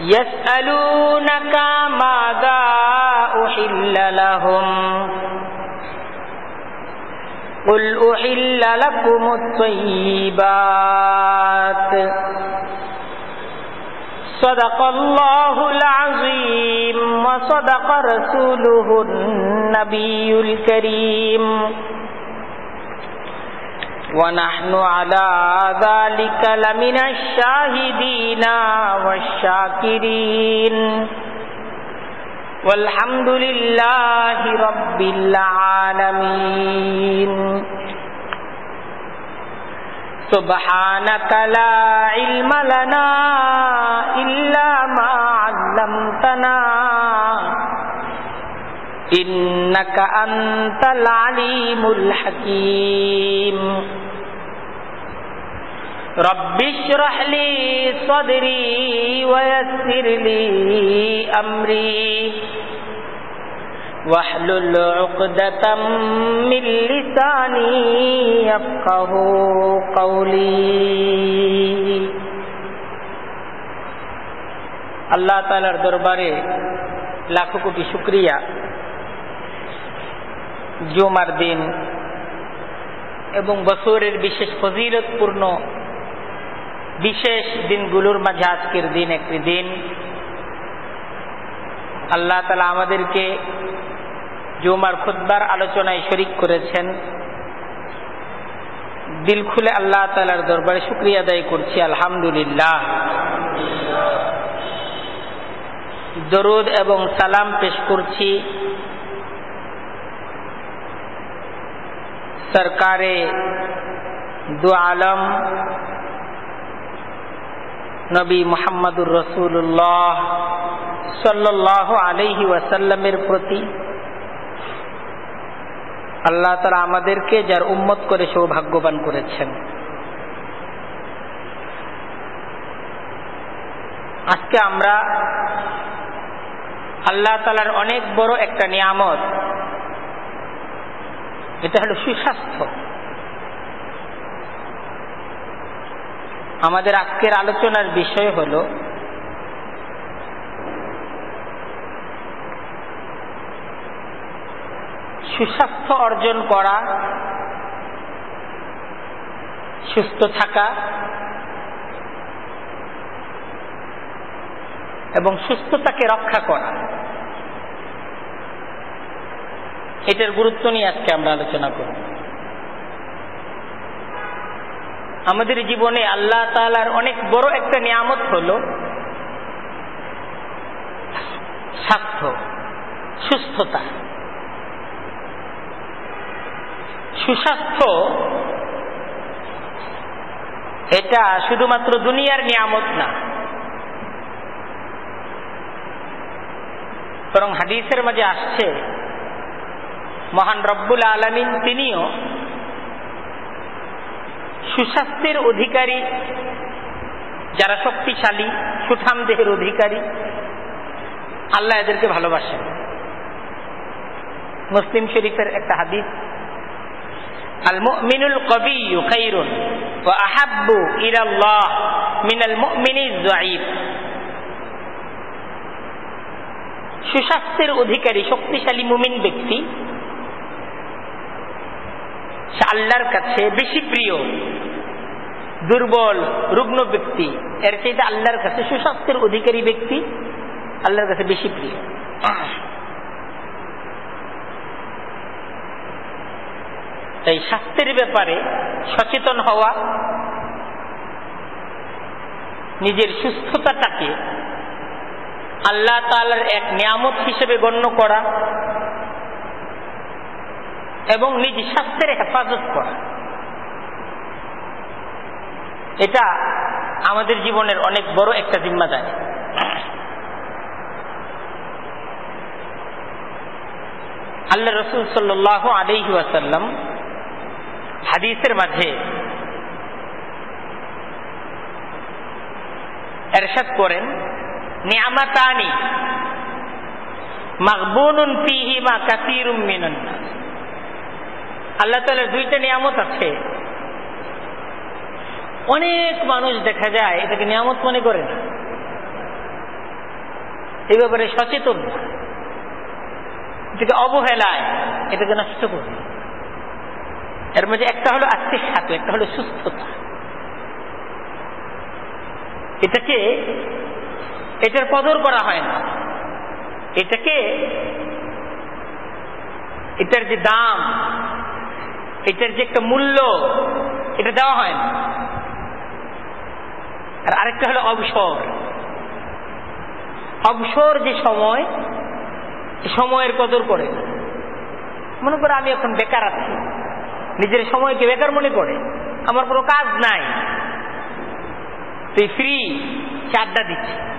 يسألونك ماذا أحل لهم؟ قل أحل لكم الطيبات. صدق الله العظيم وصدق رسوله النبي الكريم. ونحن على ذلك لمن الشاهدين والشاكرين والحمد لله رب العالمين سبحانك لا علم لنا إلا ما علمتنا إنك أنت العليم الحكيم رب اشرح لي صدري ويسر لي أمري واحلل عقدة من لساني يفقه قولي আল্লাহ তালার দরবারে লাখো কোটি শুক্রিয়া জুমার দিন এবং বছরের বিশেষ ফজিলতপূর্ণ বিশেষ দিনগুলোর মাঝে আজকের দিন একটি দিন। আল্লাহ তালা আমাদেরকে জুমার খুদ্বার আলোচনায় শরিক করেছেন। দিল খুলে আল্লাহ তালার দরবারে শুক্রিয়া আদায় করছি, আলহামদুলিল্লাহ। দরুদ এবং সালাম পেশ করছি সরকারে দু আলম নবী মোহাম্মদুর রসুল্লাহ সাল্লাহ আলহি ওয়াসাল্লামের প্রতি। আল্লাহ তারা আমাদেরকে, যার উম্মত করে, সৌভাগ্যবান করেছেন। আজকে আমরা আল্লাহ তালার অনেক বড় একটা নিয়ামত। এটা হলো সুস্বাস্থ্য। আমাদের আজকের আলোচনার বিষয় হল সুস্বাস্থ্য অর্জন করা, সুস্থ থাকা এবং সুস্থতাকে রক্ষা করা। এটার গুরুত্ব নিয়ে আজকে আমরা আলোচনা করব। আমাদের জীবনে আল্লাহ তালার অনেক বড় একটা নিয়ামত হল স্বাস্থ্য, সুস্থতা। সুস্বাস্থ্য এটা শুধুমাত্র দুনিয়ার নিয়ামত না, বরং হাদিসের মাঝে আসছে, মহান রব্বুল আলমিন তিনিও সুস্বাস্থ্যের অধিকারী, যারা শক্তিশালী সুঠাম দেহের অধিকারী, আল্লাহ এদেরকে ভালোবাসেন। মুসলিম শরীফের একটা হাদিস আল মুমিনুল কবিয়্যু খাইরুন ওয়া মিনাল সুস্বাস্থ্যের অধিকারী, শক্তিশালী মুমিন ব্যক্তি আল্লাহর কাছে বেশি প্রিয়। দুর্বল, রুগ্ন ব্যক্তি। এর চাইতে আল্লাহর কাছে সুস্বাস্থ্যের অধিকারী ব্যক্তি, আল্লাহর কাছে বেশি প্রিয়। তাই স্বাস্থ্যের ব্যাপারে সচেতন হওয়া, নিজের সুস্থতাটাকে আল্লাহ তালার এক নিয়ামত হিসেবে গণ্য করা এবং নিজ স্বাস্থ্যের হেফাজত করা। এটা আমাদের জীবনের অনেক বড় একটা জিম্মাদারি। আল্লাহ রসুল সাল্লাহ আলহি ওয়াসাল্লাম হাদিসের মাঝে এরশাদ করেন, নিয়ামাতানি মাকবুনুন ফিহি মা কাসীরুম মিনান নাস। আল্লাহ তাআলার দুইটা নিয়ামত আছে। অনেক মানুষ দেখা যায় এটাকে নিয়ামত মনে করে না। এই ব্যাপারে সচেতন। এটাকে অবহেলায়, এটাকে নষ্ট করে এর মধ্যে একটা হলো আত্মিক সাথে একটা হলো সুস্থতা। এটাকে, এটার কদর করা হয় না। এটাকে, এটার যে দাম, এটার যে একটা মূল্য, এটা দেওয়া হয় না। আর আরেকটা হলো অবসর। অবসর যে সময় সময়ের কদর করে। মনে করে আমি এখন বেকার আছি। নিজের সময়কে বেকার মনে করে। আমার কোনো কাজ নাই। তুই ফ্রি চারটা দিচ্ছে।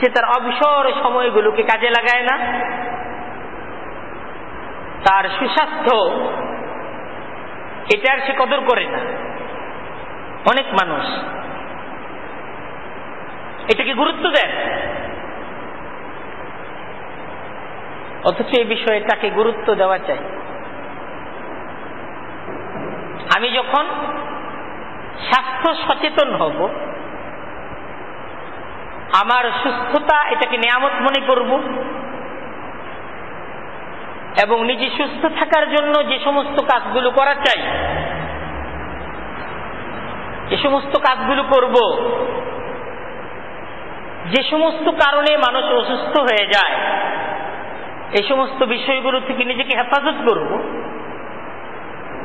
সে তার অবসর সময়গুলোকে কাজে লাগায় না। তার সুস্বাস্থ্য, এটার সে কদর করে না। অনেক মানুষ এটাকে গুরুত্ব দেন। অথচ এই বিষয়ে তাকে গুরুত্ব দেওয়া চাই। আমি যখন স্বাস্থ্য সচেতন হব, আমার সুস্থতা এটাকে নিয়ামত মনে করব এবং নিজে সুস্থ থাকার জন্য যে সমস্ত কাজগুলো করা চাই, যে সমস্ত কাজগুলো করব যে সমস্ত কারণে মানুষ অসুস্থ হয়ে যায়, এই সমস্ত বিষয়গুলো থেকে নিজেকে হেফাজত করব,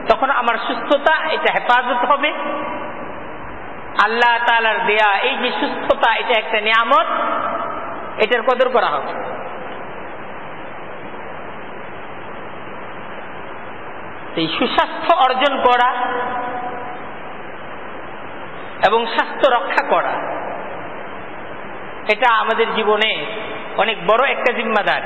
তখন আমার সুস্থতা, এটা হেফাজত হবে। আল্লাহ তালার দেয়া এই যে সুস্থতা, এটা একটা নিয়ামত, এটার কদর করা হবে। এই সুস্বাস্থ্য অর্জন করা এবং স্বাস্থ্য রক্ষা করা। এটা আমাদের জীবনে অনেক বড় একটা জিম্মাদার।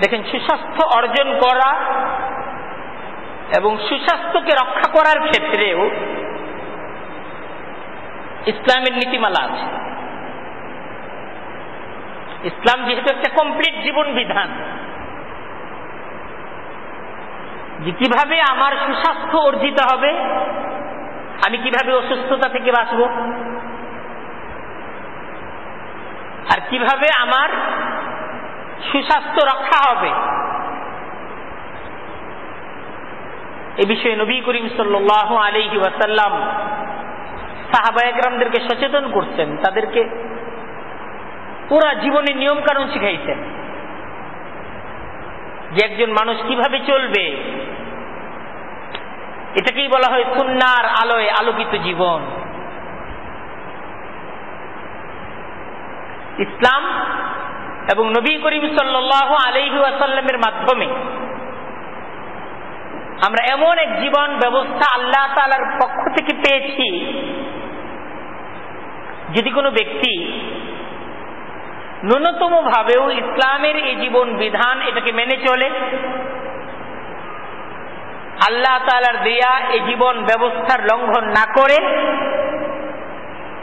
দেখেন, সুস্বাস্থ্য অর্জন করা এবং সুস্বাস্থ্যকে রক্ষা করার ক্ষেত্রেও ইসলামের নীতিমালা আছে। ইসলাম যেহেতু একটা কমপ্লিট জীবন বিধান, যে কীভাবে আমার সুস্বাস্থ্য অর্জিত হবে আমি কীভাবে অসুস্থতা থেকে বাঁচব? আর কীভাবে আমার সুস্বাস্থ্য রক্ষা হবে? এ বিষয়ে নবী করিম সাল্লাহ আলহি ওয়াসাল্লাম সাহাবায়ামদেরকে সচেতন করছেন, তাদেরকে পুরা জীবনের নিয়ম কানুন শিখাইছেন যে একজন মানুষ কীভাবে চলবে এটাকেই বলা হয় সুন্নার আলোয় আলোকিত জীবন। ইসলাম এবং নবী করিম সাল্লাহ আলহি মাধ্যমে আমরা এমন এক জীবন ব্যবস্থা আল্লাহ তালার পক্ষ থেকে পেয়েছি, যদি কোনো ব্যক্তি ন্যূনতম ভাবেও ইসলামের এই জীবন বিধান এটাকে মেনে চলে আল্লাহ তালার দেয়া এই জীবন ব্যবস্থার লঙ্ঘন না করে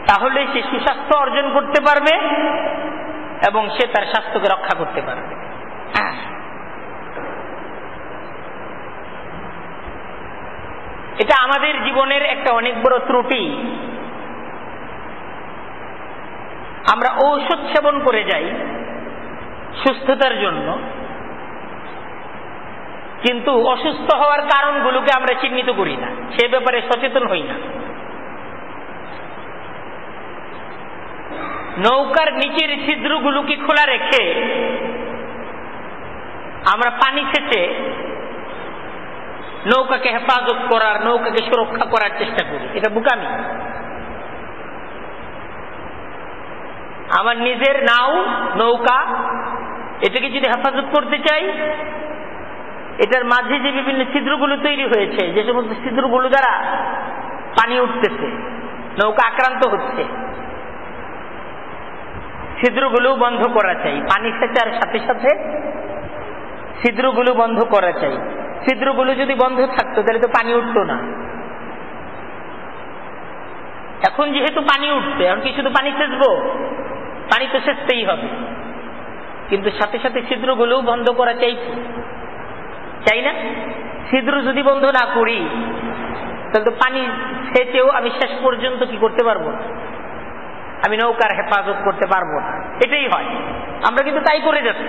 তাহলে সে সুস্বাস্থ্য অর্জন করতে পারবে এবং সে তার স্বাস্থ্যকে রক্ষা করতে পারবে। এটা আমাদের জীবনের একটা অনেক বড় ত্রুটি। আমরা ঔষধ সেবন করে যাই সুস্থতার জন্য। কিন্তু অসুস্থ হওয়ার কারণগুলোকে আমরা চিহ্নিত করি না। সে ব্যাপারে সচেতন হই না। নৌকার নিচের ছিদ্রগুলোকে খোলা রেখে আমরা পানি সেচে নৌকাকে হেফাজত করার, নৌকাকে সুরক্ষা করার চেষ্টা করি। এটা বুকামি। আমার নিজের নাও নৌকা। এটাকে যদি হেফাজত করতে চাই এটার মাঝে যে বিভিন্ন ছিদ্রগুলো তৈরি হয়েছে, যে সমস্ত ছিদ্রগুলো দ্বারা পানি উঠতেছে, নৌকা আক্রান্ত হচ্ছে, ছিদ্রগুলো বন্ধ করা চাই, পানি সেচার সাথে সাথে ছিদ্রগুলো বন্ধ করা চাই। ছিদ্রগুলো যদি বন্ধ থাকতো, তাহলে তো পানি উঠতো না। এখন যেহেতু পানি উঠছে, এখন কি শুধু পানি সেচবো? পানি তো সেচতেই হবে। কিন্তু সাথে সাথে ছিদ্রগুলোও বন্ধ করা চাইছি চাই না? ছিদ্র যদি বন্ধ না করি, তাহলে তো পানি সেচেও আমি শেষ পর্যন্ত কি করতে পারব? আমি নৌকার হেফাজত করতে পারব না। এটাই হয়। আমরা কিন্তু তাই করে যাচ্ছি।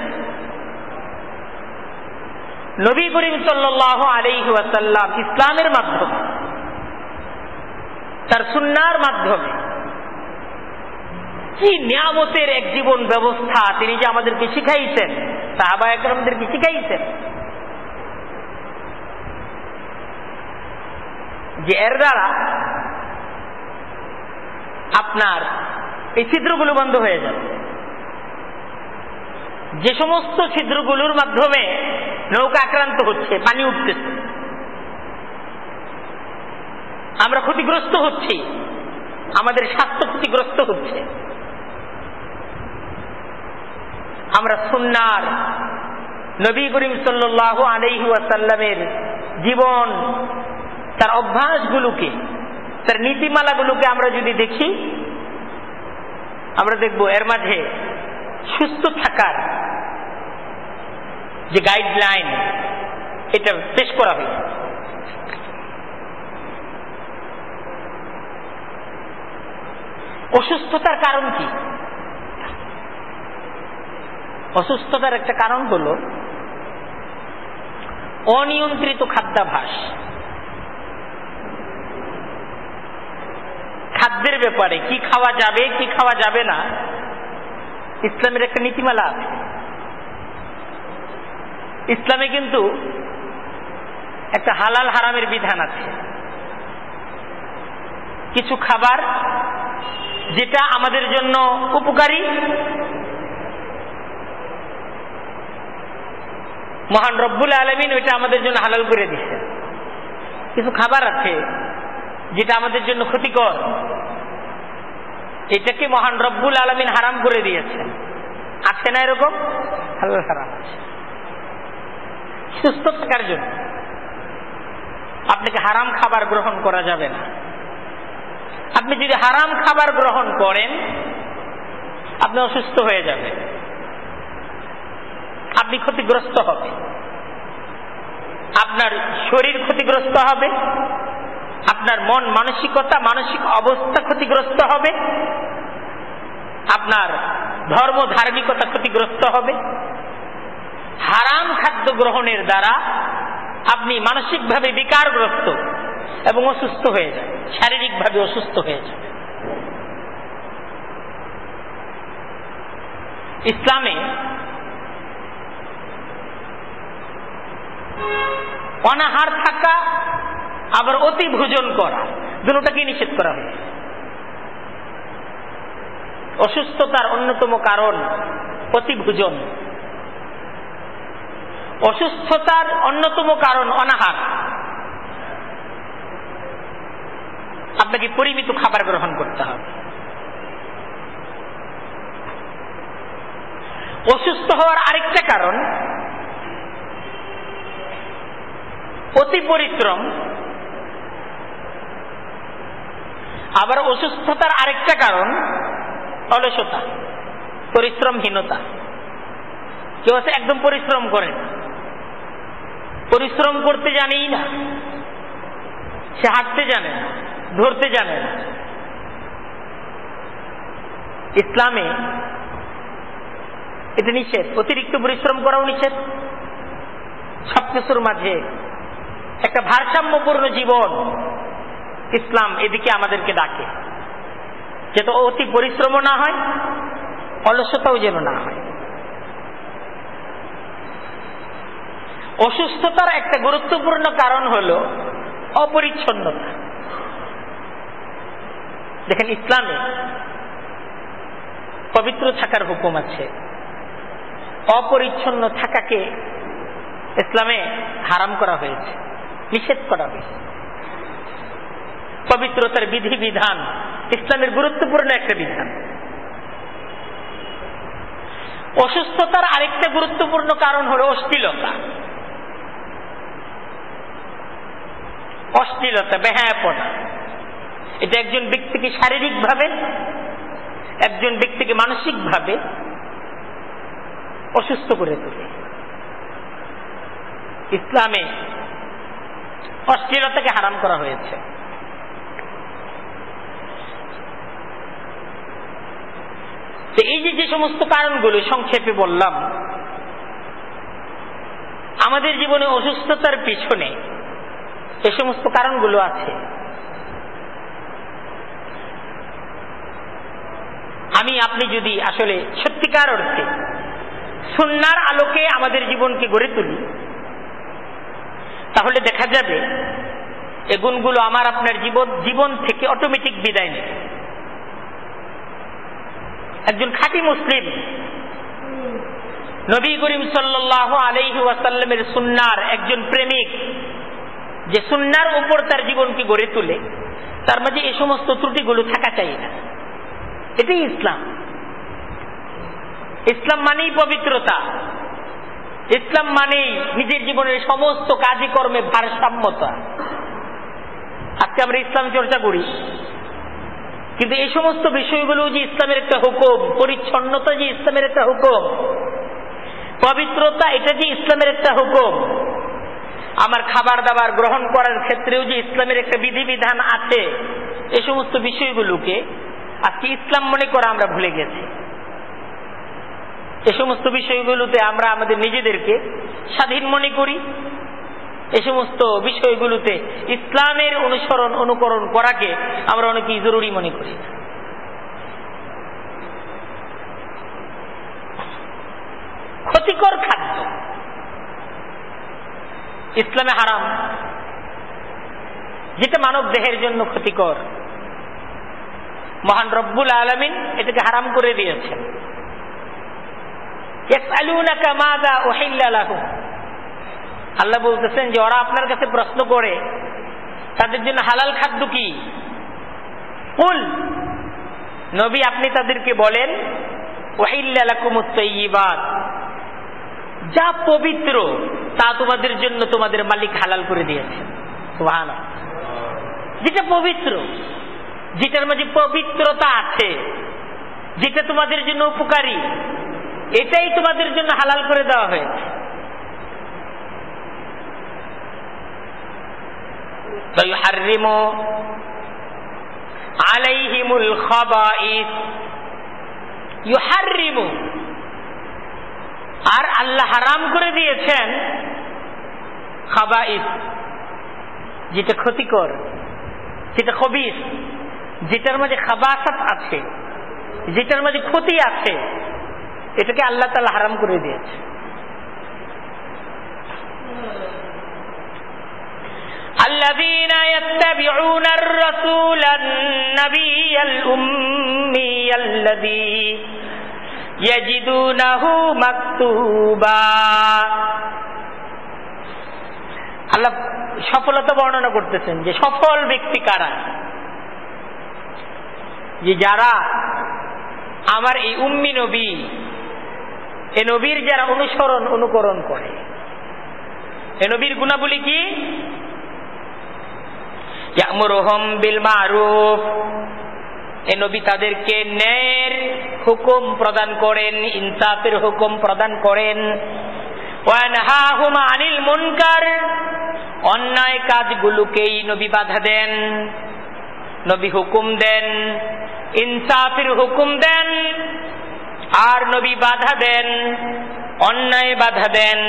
নবী করিম সাল্লাহ আলাইহি ওয়াসাল্লাম ইসলামের মাধ্যমে, তার সুন্নার মাধ্যমে, কি নিয়ামতের এক জীবন ব্যবস্থা তিনি যে আমাদেরকে শিখাইছেন সাহাবা একরমদেরকে শিখাইছেন। যে এর দ্বারা আপনার এই ছিদ্রগুলো বন্ধ হয়ে যাবে। যে সমস্ত ছিদ্রগুলোর মাধ্যমে নৌকা আক্রান্ত হচ্ছে, পানি উঠতেছে। আমরা ক্ষতিগ্রস্ত হচ্ছি, আমাদের স্বাস্থ্য ক্ষতিগ্রস্ত হচ্ছে। আমরা সুন্নার নবী করিম সাল্লাহ আলহি আসাল্লামের জীবন তার অভ্যাসগুলোকে, তার নীতিমালাগুলোকে আমরা যদি দেখি, আমরা দেখব এর মাঝে সুস্থ থাকার যে গাইডলাইন এটা পেশ করা হয়েছে। অসুস্থতার কারণ কি? অসুস্থতার একটা কারণ হল অনিয়ন্ত্রিত খাদ্যাভাস খাদ্যের ব্যাপারে, কি খাওয়া যাবে, কি খাওয়া যাবে না, ইসলামের একটা নীতিমালা আছে। ইসলামে কিন্তু একটা হালাল হারামের বিধান আছে। কিছু খাবার যেটা আমাদের জন্য উপকারী, মহান রব্বুল আলমিন ওইটা আমাদের জন্য হালাল করে দিচ্ছে কিছু খাবার আছে যেটা আমাদের জন্য ক্ষতিকর। এটাকে মহান রব্বুল আলমিন হারাম করে দিয়েছে আছে না এরকম? হারাম সুস্থ থাকার জন্য। আপনাকে হারাম খাবার গ্রহণ করা যাবে না। আপনি যদি হারাম খাবার গ্রহণ করেন, আপনি অসুস্থ হয়ে যাবেন। আপনি ক্ষতিগ্রস্ত হবে আপনার শরীর ক্ষতিগ্রস্ত হবে। আপনার মন মানসিকতা, মানসিক অবস্থা ক্ষতিগ্রস্ত হবে। আপনার ধর্ম, ধার্মিকতা ক্ষতিগ্রস্ত হবে। হারাম খাদ্য গ্রহণের দ্বারা আপনি মানসিকভাবে বিকারগ্রস্ত এবং অসুস্থ হয়ে যায় শারীরিকভাবে অসুস্থ হয়ে যায় ইসলামে অনাহার থাকা আবার অতি ভোজন করা। দুটাকে নিষেধ করা হয়েছে। অসুস্থতার অন্যতম কারণ অতি ভোজন। অসুস্থতার অন্যতম কারণ অনাহার। আপনাকে পরিমিত খাবার গ্রহণ করতে হবে। অসুস্থ হওয়ার আরেকটা কারণ অতি পরিশ্রম। আবার অসুস্থতার আরেকটা কারণ অলসতা, পরিশ্রমহীনতা। কেউ আছে একদম পরিশ্রম করেন পরিশ্রম করতে জানেই না। সে হাঁটতে জানে না, ধরতে জানে না। ইসলামে এটা নিষেধ, অতিরিক্ত পরিশ্রম করাও নিষেধ। সবকিছুর মাঝে একটা ভারসাম্যপূর্ণ জীবন ইসলাম এদিকে আমাদেরকে ডাকে। যাতে অতি পরিশ্রমও না হয়, অলসতাও যেন না হয়। অসুস্থতার একটা গুরুত্বপূর্ণ কারণ হল অপরিচ্ছন্নতা। দেখেন ইসলামে পবিত্র থাকার হুকুম আছে। অপরিচ্ছন্ন থাকাকে ইসলামে হারাম করা হয়েছে, নিষেধ করা হয়েছে। পবিত্রতার বিধি বিধান, ইসলামের গুরুত্বপূর্ণ একটা বিধান। অসুস্থতার আরেকটা গুরুত্বপূর্ণ কারণ হল অশ্লীলতা। অশ্লীলতা, বেহায়াপনা। এটা একজন ব্যক্তিকে শারীরিকভাবে, একজন ব্যক্তিকে মানসিকভাবে অসুস্থ করে তোলে। ইসলামে অশ্লীলতাকে হারাম করা হয়েছে। তো এই যে যে সমস্ত কারণগুলো সংক্ষেপে বললাম, আমাদের জীবনে অসুস্থতার পিছনে এ সমস্ত কারণগুলো আছে। আমি, আপনি যদি আসলে সত্যিকার অর্থে সুন্নার আলোকে আমাদের জীবনকে গড়ে তুলি, তাহলে দেখা যাবে এ গুণগুলো আমার আপনার জীবন জীবন থেকে অটোমেটিক বিদায় নেবে। একজন খাঁটি মুসলিম। নবী করিম সাল্লাহ আলহি ওয়াসাল্লামের সুন্নার একজন প্রেমিক, যে সুন্নার উপর তার জীবনকে গড়ে তুলে, তার মাঝে এই সমস্ত ত্রুটিগুলো থাকা চাই না। এটাই ইসলাম। ইসলাম মানেই পবিত্রতা। ইসলাম মানেই নিজের জীবনের সমস্ত কাজে কর্মে ভারসাম্যতা। আজকে আমরা ইসলাম চর্চা করি। কিন্তু এই সমস্ত বিষয়গুলো যে ইসলামের একটা হুকুম, পরিচ্ছন্নতা যে ইসলামের একটা হুকুম, পবিত্রতা এটা যে ইসলামের একটা হুকুম, আমার খাবার দাবার গ্রহণ করার ক্ষেত্রেও যে ইসলামের একটা বিধিবিধান আছে, এ সমস্ত বিষয়গুলোকে আজকে ইসলাম মনে করা আমরা ভুলে গেছি। এ সমস্ত বিষয়গুলোতে আমরা আমাদের নিজেদেরকে স্বাধীন মনে করি এ সমস্ত বিষয়গুলোতে ইসলামের অনুসরণ, অনুকরণ করাকে আমরা অনেকেই জরুরি মনে করি। ক্ষতিকর খাদ্য। ইসলামে হারাম। যেটা মানব দেহের জন্য ক্ষতিকর। মহান রব্বুল আলমিন এটাকে হারাম করে দিয়েছেন। আল্লাহ বলতেছেন যে ওরা আপনার কাছে প্রশ্ন করে, তাদের জন্য হালাল খাদ্য কি? কুল, নবী আপনি তাদেরকে বলেন যা পবিত্র, তা তোমাদের জন্য তোমাদের মালিক হালাল করে দিয়েছে। যেটা পবিত্র, যেটার মাঝে পবিত্রতা আছে, যেটা তোমাদের জন্য উপকারী, এটাই তোমাদের জন্য হালাল করে দেওয়া হয়েছে। فيحرم عليهم الخبائث يحرم আর আল্লাহ হারাম করে দিয়েছেন খাবাইস যেটা ক্ষতিকর যেটা খবিস যেটার মাঝে খাবাসাত আছে যেটার মাঝে ক্ষতি আছে এটাকে আল্লাহ তালা হারাম করে দিয়েছে الذين يتبعون الرسول النبي الأمي الذي يجدونه مكتوبا আল্লাহ সফলতা বর্ণনা করতেছেন যে সফল ব্যক্তি কারা যে যারা আমার এই উম্মি নবী এ নবীর যারা অনুসরণ অনুকরণ করে এ নবীর গুণাবলী কি বিল মারুফ। এ নবী তাদেরকে ন্যায়ের হুকুম প্রদান করেন, ইনসাফের হুকুম প্রদান করেন। আনিল মুনকার। অন্যায় কাজগুলোকেই নবী বাধা দেন, নবী হুকুম দেন, ইনসাফের হুকুম দেন, আর নবী বাধা দেন, অন্যায় বাধা দেন।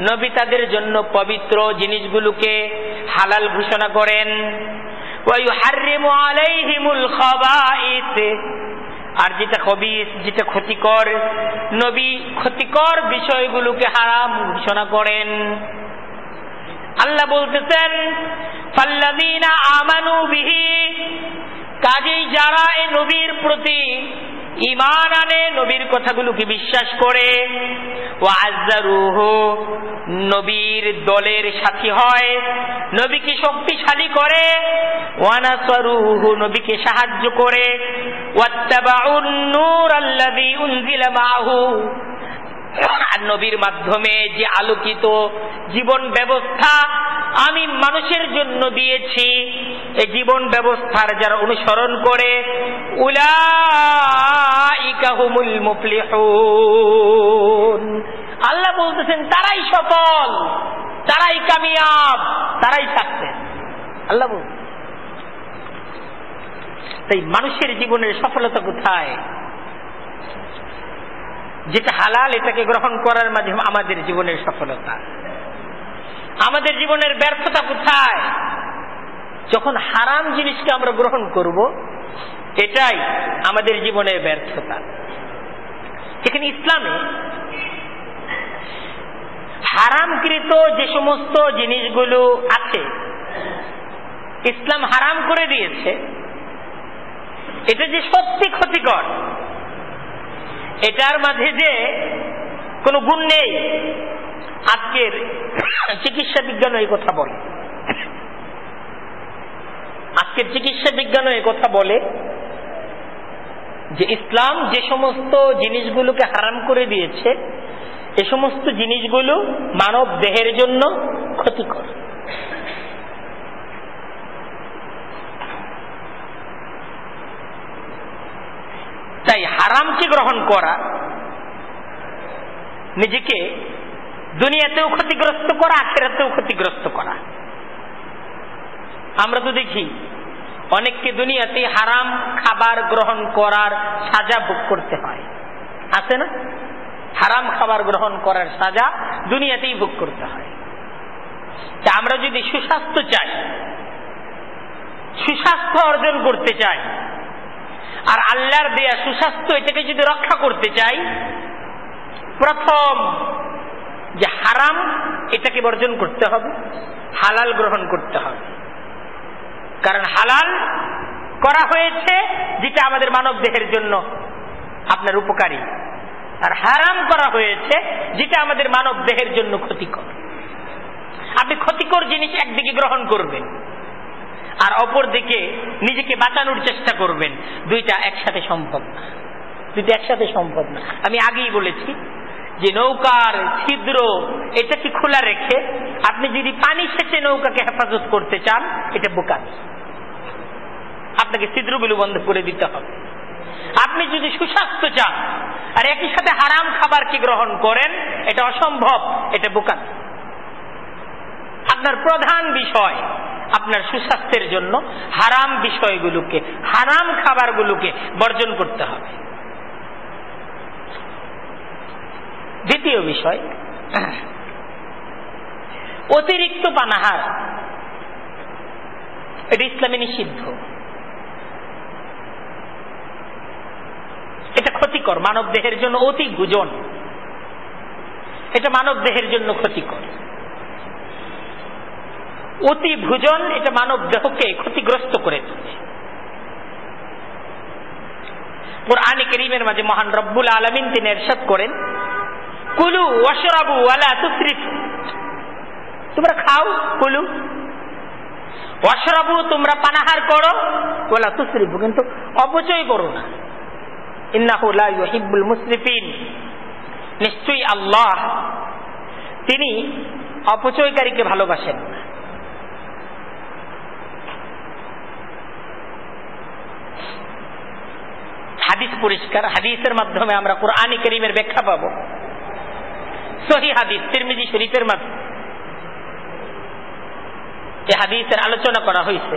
নবী তাদের জন্য পবিত্র জিনিসগুলোকে হালাল ঘোষণা করেন। আর যেটা কবিস যেটা ক্ষতিকর, নবী ক্ষতিকর বিষয়গুলোকে হারাম ঘোষণা করেন। আল্লাহ বলতেছেন আমানু বিহি। কাজেই যারা এ নবীর প্রতি ইমান আনে, নবীর কথাগুলোকে বিশ্বাস করে। ও আজারুহ নবীর দলের সাথী হয়, নবীকে শক্তিশালী করে। ওয়ানাসরুহ নবীকে সাহায্য করে। নূর আল্লাযী আর নবীর মাধ্যমে যে আলোকিত জীবন ব্যবস্থা আমি মানুষের জন্য দিয়েছি এই জীবন ব্যবস্থার যারা অনুসরণ করে আল্লাহ বলতেছেন, তারাই সফল, তারাই কামিয়াব, তারাই সাকসেস আল্লাহ বল তাই মানুষের জীবনের সফলতা কোথায়? যেটা হালাল, এটাকে গ্রহণ করার মাধ্যমে আমাদের জীবনের সফলতা। আমাদের জীবনের ব্যর্থতা কোথায়? যখন হারাম জিনিসকে আমরা গ্রহণ করব এটাই আমাদের জীবনের ব্যর্থতা। এখানে ইসলামে হারামকৃত যে সমস্ত জিনিসগুলো আছে, ইসলাম হারাম করে দিয়েছে, এটা যে সত্যি ক্ষতিকর, এটার মাঝে যে কোনো গুণ নেই, আজকের চিকিৎসা বিজ্ঞানও এই কথা বলে। আজকের চিকিৎসা বিজ্ঞানও এই কথা বলে যে ইসলাম যে সমস্ত জিনিসগুলোকে হারাম করে দিয়েছে, এ সমস্ত জিনিসগুলো মানব দেহের জন্য ক্ষতিকর। তাই হারামকে গ্রহণ করা, নিজেকে দুনিয়াতেও ক্ষতিগ্রস্ত করা, আখেরাতেও ক্ষতিগ্রস্ত করা। আমরা তো দেখি অনেককে দুনিয়াতে হারাম খাবার গ্রহণ করার সাজা ভোগ করতে হয়। আছে না? হারাম খাবার গ্রহণ করার সাজা দুনিয়াতেই ভোগ করতে হয়। আমরা যদি সুস্বাস্থ্য চাই, সুস্বাস্থ্য অর্জন করতে চাই, আর আল্লাহর দেয়া সুস্বাস্থ্য এটাকে যদি রক্ষা করতে চাই, প্রথম যে হারাম এটাকে বর্জন করতে হবে, হালাল গ্রহণ করতে হবে। কারণ হালাল করা হয়েছে যেটা আমাদের মানব দেহের জন্য আপনার উপকারী। আর হারাম করা হয়েছে যেটা আমাদের মানব দেহের জন্য ক্ষতিকর। আপনি ক্ষতিকর জিনিস একদিকে গ্রহণ করবেন আর অপর দিকে নিজেকে বাঁচানোর চেষ্টা করবেন। দুইটা একসাথে সম্ভব না। দুইটা একসাথে সম্ভব না। আমি আগেই বলেছি যে নৌকার ছিদ্র এটাকে খোলা রেখে আপনি যদি পানি সেচে নৌকাকে হেফাজত করতে চান, এটা বোকান আপনাকে ছিদ্রগুলো বন্ধ করে দিতে হবে। আপনি যদি সুস্বাস্থ্য চান, আর একই সাথে হারাম খাবারকে গ্রহণ করেন, এটা অসম্ভব, এটা বোকান আপনার প্রধান বিষয় আপনার সুস্বাস্থ্যের জন্য হারাম বিষয়গুলোকে, হারাম খাবারগুলোকে বর্জন করতে হবে। দ্বিতীয় বিষয়, অতিরিক্ত পানাহার। এটা ইসলামে নিষিদ্ধ। এটা ক্ষতিকর, মানব দেহের জন্য অতি ভোজন এটা মানব দেহের জন্য ক্ষতিকর। অতি ভোজন এটা মানব দেহকে ক্ষতিগ্রস্ত করে তোলে। কোরআন করিমের মাঝে মহান রব্বুল আলমিন তিনি এরশাদ করেন কুলু ওয়াশরাবু ওয়ালা তুসরিফ তোমরা খাও, কুলু। ওয়াশরাবু, তোমরা পানাহার করো, ওয়ালা তুসরিফু কিন্তু অপচয় করো না। ইন্নাহুল্লাহ ইহিবুল মুসরিফিন। নিশ্চয়ই আল্লাহ তিনি অপচয়কারীকে ভালোবাসেন হাদিস পরিষ্কার, হাদিসের মাধ্যমে আমরা কোরআনী করিমের ব্যাখ্যা পাব। সহি হাদিস, তিরমিজি শরীফের মাধ্যমে। এ হাদিসের আলোচনা করা হয়েছে।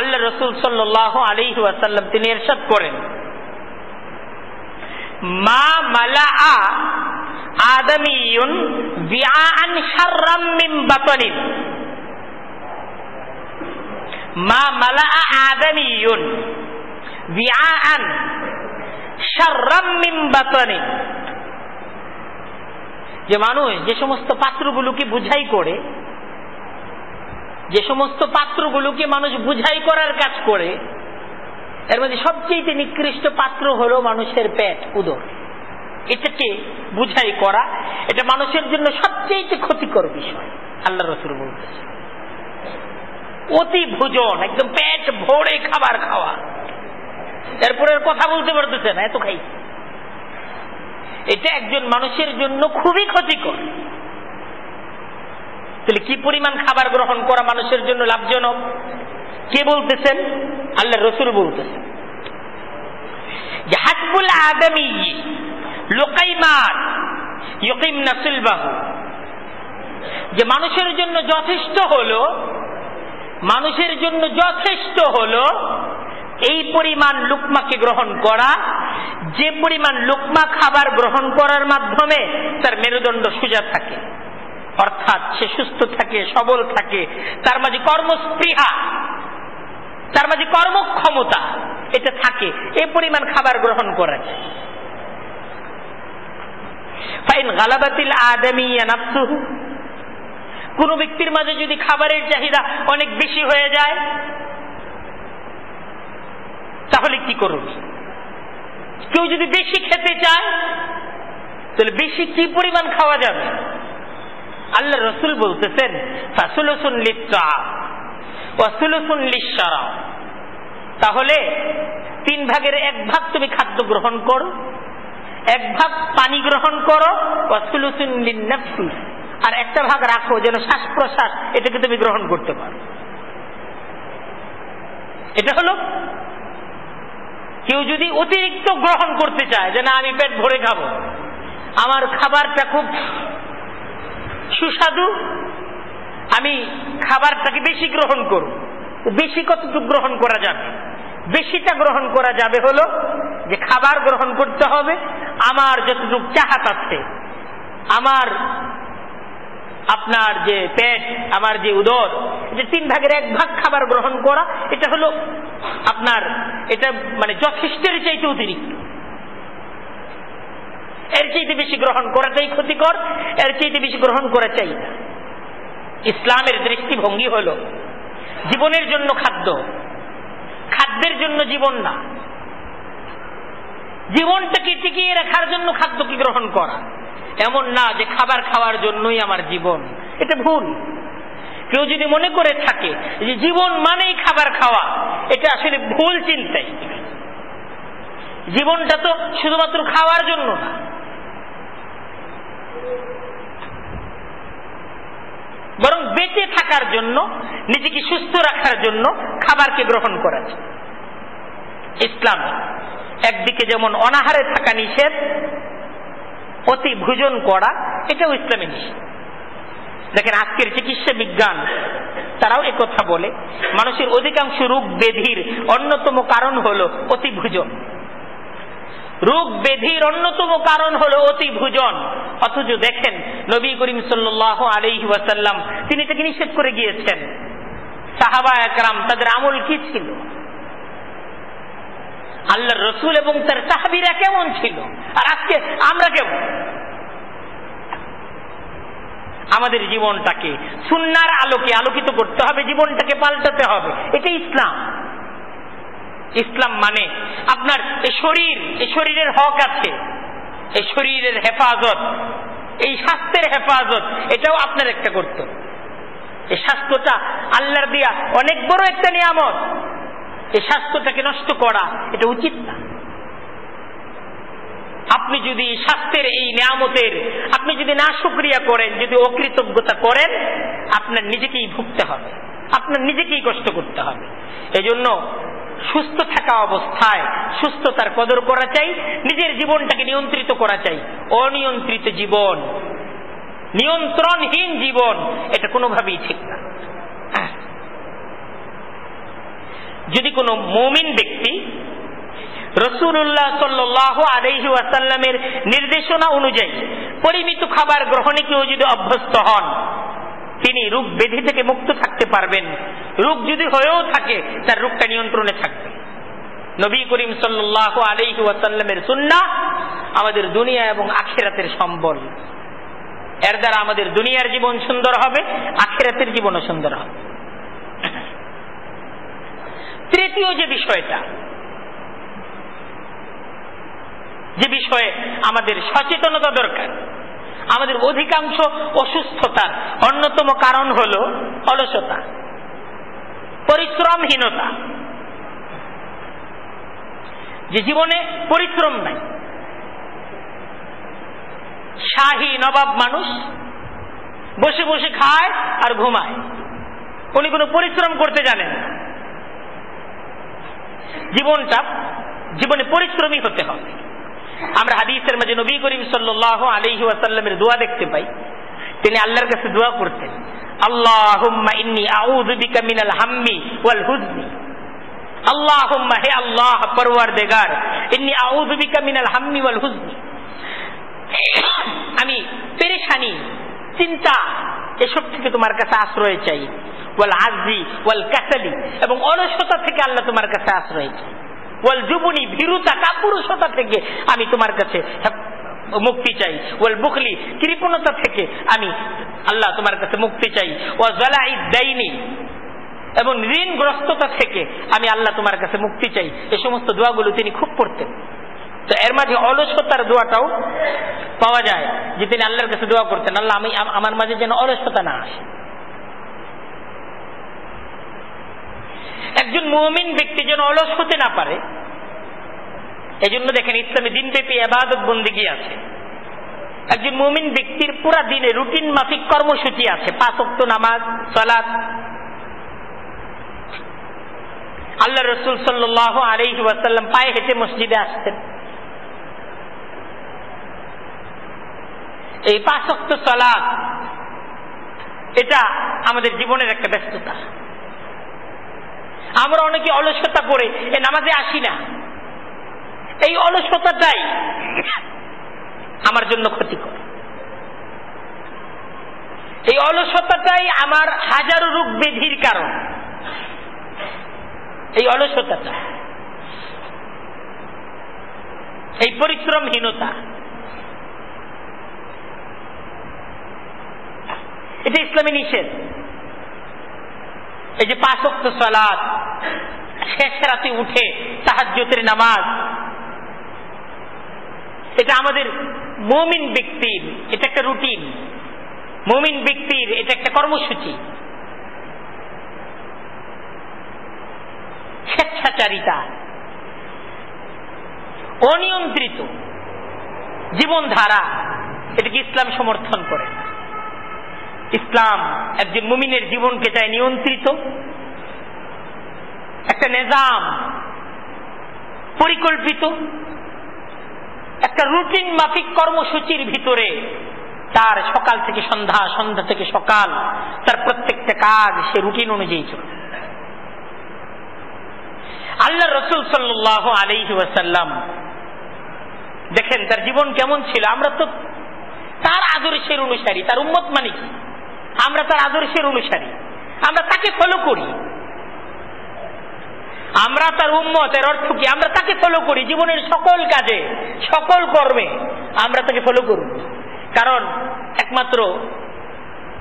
আল্লাহ রসুল সাল্লাহ আলী ওয়াসাল্লাম তিনি এরশাদ করেন, মা মালা আদমিয়ুন বিআন শাররাম মিন বাতনিন। মা মালা আদমিয়ুন বিআন শাররাম মিন বাতনিন। যে মানুষ যে সমস্ত পাত্রগুলোকে বুঝাই করে, যে সমস্ত পাত্রগুলোকে মানুষ বুঝাই করার কাজ করে, এর মধ্যে সবচেয়ে নিকৃষ্ট পাত্র হলো মানুষের পেট, উদর। এটাকে বুঝাই করা, এটা মানুষের জন্য সবচেয়ে ক্ষতিকর বিষয়, আল্লাহ রসুল বলতেছে অতি ভোজন, একদম পেট ভরে খাবার খাওয়া। এরপরে কথা বলতে পারতেছে না এত খাই এটা একজন মানুষের জন্য খুবই ক্ষতিকর। তাহলে কি পরিমাণ খাবার গ্রহণ করা মানুষের জন্য লাভজনক? কে বলতেছেন? আল্লাহ রসুল বলতেছেন। হাসবুল আদমি লোকাইমার যে মানুষের জন্য যথেষ্ট হলো, মানুষের জন্য যথেষ্ট হলো, এই পরিমাণ লুকমাকে গ্রহণ করা যে পরিমাণ লুকমা খাবার গ্রহণ করার মাধ্যমে তার মেরুদণ্ড সোজা থাকে। অর্থাৎ সে সুস্থ থাকে, সবল থাকে, তার মাঝে কর্মস্পৃহা, তার মাঝে কর্মক্ষমতা, এটা থাকে। এ পরিমাণ খাবার গ্রহণ করা যায়। কোন ব্যক্তির মাঝে যদি খাবারের চাহিদা অনেক বেশি হয়ে যায়, তাহলে কি করুন কেউ যদি বেশি খেতে চায়, তাহলে বেশি কি পরিমাণ খাওয়া যাবে? আল্লাহ রসুল বলতেছেন, ফাসুলসুন ওয়াসুলসুন লিসারা তাহলে তিন ভাগের এক ভাগ তুমি খাদ্য গ্রহণ করো, এক ভাগ পানি গ্রহণ করো ওয়াসুলসুন লিন্নাফসি আর একটা ভাগ রাখো যেন শ্বাস প্রশ্বাস এটাকে তুমি গ্রহণ করতে পারো। এটা হলো কেউ যদি অতিরিক্ত গ্রহণ করতে চায় যে না, আমি পেট ভরে খাব, আমার খাবারটা খুব সুস্বাদু, আমি খাবারটাকে বেশি গ্রহণ করব। বেশি কতটুকু গ্রহণ করা যাবে? বেশিটা গ্রহণ করা যাবে হলো যে খাবার গ্রহণ করতে হবে, আমার যতটুকু চাহাত আছে, আমার আপনার যে পেট, আমার যে উদর, যে তিন ভাগের এক ভাগ খাবার গ্রহণ করা, এটা হলো আপনার, এটা মানে যথেষ্টের চাইতে অতিরিক্ত এর চাইতে বেশি গ্রহণ করাটাই ক্ষতিকর, এর চাইতে বেশি গ্রহণ করা চাই না। ইসলামের দৃষ্টিভঙ্গি হল জীবনের জন্য খাদ্য, খাদ্যের জন্য জীবন না। জীবনটাকে টিকিয়ে রাখার জন্য খাদ্যকে গ্রহণ করা? এমন না যে খাবার খাওয়ার জন্যই আমার জীবন। এটা ভুল। কেউ যদি মনে করে থাকে যে জীবন মানেই খাবার খাওয়া, এটা আসলে ভুল চিন্তাই। জীবনটা তো শুধুমাত্র খাওয়ার জন্য না। বরং বেঁচে থাকার জন্য, নিজেকে সুস্থ রাখার জন্য খাবারকে গ্রহণ করা ইসলাম একদিকে যেমন অনাহারে থাকা নিষেধ অতি ভোজন করা, এটাও ইসলামে নিষেধ। দেখেন, আজকের চিকিৎসা বিজ্ঞান, তারাও কথা বলে, মানুষের অধিকাংশ রোগ বেধির অন্যতম কারণ হল অতি ভোজন রোগ বেধির অন্যতম কারণ হল অতি ভোজন অথচ দেখেন, নবী করিম সাল্লাহ আলহি ওয়াসাল্লাম, তিনি তাকে নিষেধ করে গিয়েছেন। সাহাবা একরাম তাদের আমল কি ছিল? আল্লাহ রসুল এবং তার সাহাবিরা কেমন ছিল? আর আজকে আমরা কেমন? আমাদের জীবনটাকে, সুন্নার আলোকে আলোকিত করতে হবে, জীবনটাকে পাল্টাতে হবে। এটা ইসলাম। ইসলাম মানে আপনার এই শরীর এই শরীরের হক আছে এই শরীরের হেফাজত, এই স্বাস্থ্যের হেফাজত, এটাও আপনার একটা করতে এই স্বাস্থ্যটা আল্লাহর দিয়া অনেক বড় একটা নিয়ামত। এই স্বাস্থ্যটাকে নষ্ট করা, এটা উচিত না। আপনি যদি স্বাস্থ্যের এই নিয়ামতের, আপনি যদি না সুক্রিয়া করেন, যদি অকৃতজ্ঞতা করেন, আপনার নিজেকেই ভুগতে হবে। আপনার নিজেকেই কষ্ট করতে হবে। এজন্য সুস্থ থাকা অবস্থায় সুস্থতার কদর করা চাই, নিজের জীবনটাকে নিয়ন্ত্রিত করা চাই। অনিয়ন্ত্রিত জীবন, নিয়ন্ত্রণহীন জীবন, এটা কোনোভাবেই ঠিক না। যদি কোনো মমিন ব্যক্তি রসুল্লাহ সাল্লাহ আলহি ওয়াসাল্লামের নির্দেশনা অনুযায়ী পরিমিত খাবার গ্রহণে কেউ যদি অভ্যস্ত হন, তিনি রোগ বেধি থেকে মুক্ত থাকতে পারবেন। রোগ যদি হয়েও থাকে, তার রোগটা নিয়ন্ত্রণে থাকবে। নবী করিম সাল্লাহ আলহি ওয়াসাল্লামের সুন্না আমাদের দুনিয়া এবং আখেরাতের সম্বল। এর দ্বারা আমাদের দুনিয়ার জীবন সুন্দর হবে, আখেরাতের জীবনও সুন্দর হবে। তৃতীয় যে বিষয়টা, যে বিষয়ে আমাদের সচেতনতা দরকার, আমাদের অধিকাংশ অসুস্থতার অন্যতম কারণ হল অলসতা, পরিশ্রমহীনতা। যে জীবনে পরিশ্রম নাই, শাহী নবাব মানুষ বসে বসে খায় আর ঘুমায়। উনি কোনো পরিশ্রম করতে জানেন না। জীবনটা, জীবনে পরিশ্রমী হতে হবে। আমরা হাদিসের মাঝে নবী করিম সাল্লাহ আলহি ওয়াসাল্লামের দোয়া দেখতে পাই। তিনি আল্লাহর কাছে দোয়া করতেন আল্লাহ হাম্মি ওয়াল হুজনি। আমি পেরেশানি, চিন্তা, এসব থেকে তোমার কাছে আশ্রয় চাই। ওয়াল আজি ওয়াল কাসালি এবং অলসতা থেকে আল্লাহ তোমার কাছে আশ্রয় চাই ওয়াল যুবনী ভীরুতা, কাপুরুষতা থেকে আমি তোমার কাছে মুক্তি চাই। ওয়াল বুকলি কৃপণতা থেকে আমি আল্লাহ তোমার কাছে মুক্তি চাই। ও জলাই দেয়নি এবং ঋণগ্রস্ততা থেকে আমি আল্লাহ তোমার কাছে মুক্তি চাই। এ সমস্ত দোয়াগুলো তিনি খুব পড়তেন। তো এর মাঝে অলসতার দোয়াটাও পাওয়া যায়, যে তিনি আল্লাহর কাছে দোয়া করতেন, আল্লাহ আমি, আমার মাঝে যেন অলসতা না আসে। একজন মুমিন ব্যক্তি যেন অলস হতে না পারে এই জন্য দেখেন ইসলামী দিনব্যাপী আবাদত বন্দিগি আছে। একজন মুমিন ব্যক্তির পুরা দিনে রুটিন মাফিক কর্মসূচি আছে পাঁচক্ত নামাজ সলাদ আল্লাহ রসুল সাল্লাহ আলহি ওয়াসাল্লাম পায়ে হেঁটে মসজিদে আসতেন। এই পাঁচক্ত সলাদ এটা আমাদের জীবনের একটা ব্যস্ততা। আমরা অনেকে অলসতা করে, এ নামাজে আসি না। এই অলসতাটাই আমার জন্য ক্ষতিকর। এই অলসতাটাই আমার হাজারো রূপ বেধির কারণ। এই অলসতাটা। এই পরিশ্রমহীনতা। এটা ইসলামী নিষেধ। এই যে পাঁচক্ত সালাদ শেষ রাতে উঠে তাহাজ্যতের নামাজ, এটা আমাদের মমিন ব্যক্তির, এটা একটা রুটিন। মমিন ব্যক্তির, এটা একটা কর্মসূচি। স্বেচ্ছাচারিতা। অনিয়ন্ত্রিত জীবনধারা, এটাকে ইসলাম সমর্থন করে ইসলাম একজন মুমিনের জীবনকে চায় নিয়ন্ত্রিত, একটা নিজাম, পরিকল্পিত, একটা রুটিন মাফিক কর্মসূচির ভিতরে তার সকাল থেকে সন্ধ্যা সন্ধ্যা থেকে সকাল, তার প্রত্যেকটা কাজ সে রুটিন অনুযায়ী চলবে আল্লাহ রসুল সাল্লাহ আলহি ওয়াসাল্লাম, দেখেন তার জীবন কেমন ছিল? আমরা তো তার আদর্শের অনুসারী, তার উম্মত মানে কি? আমরা তার আদর্শের অনুসারী। আমরা তাকে ফলো করি। আমরা তার উম্মত এর অর্থ কি? আমরা তাকে ফলো করি জীবনের সকল কাজে, সকল কর্মে আমরা তাকে ফলো করব কারণ একমাত্র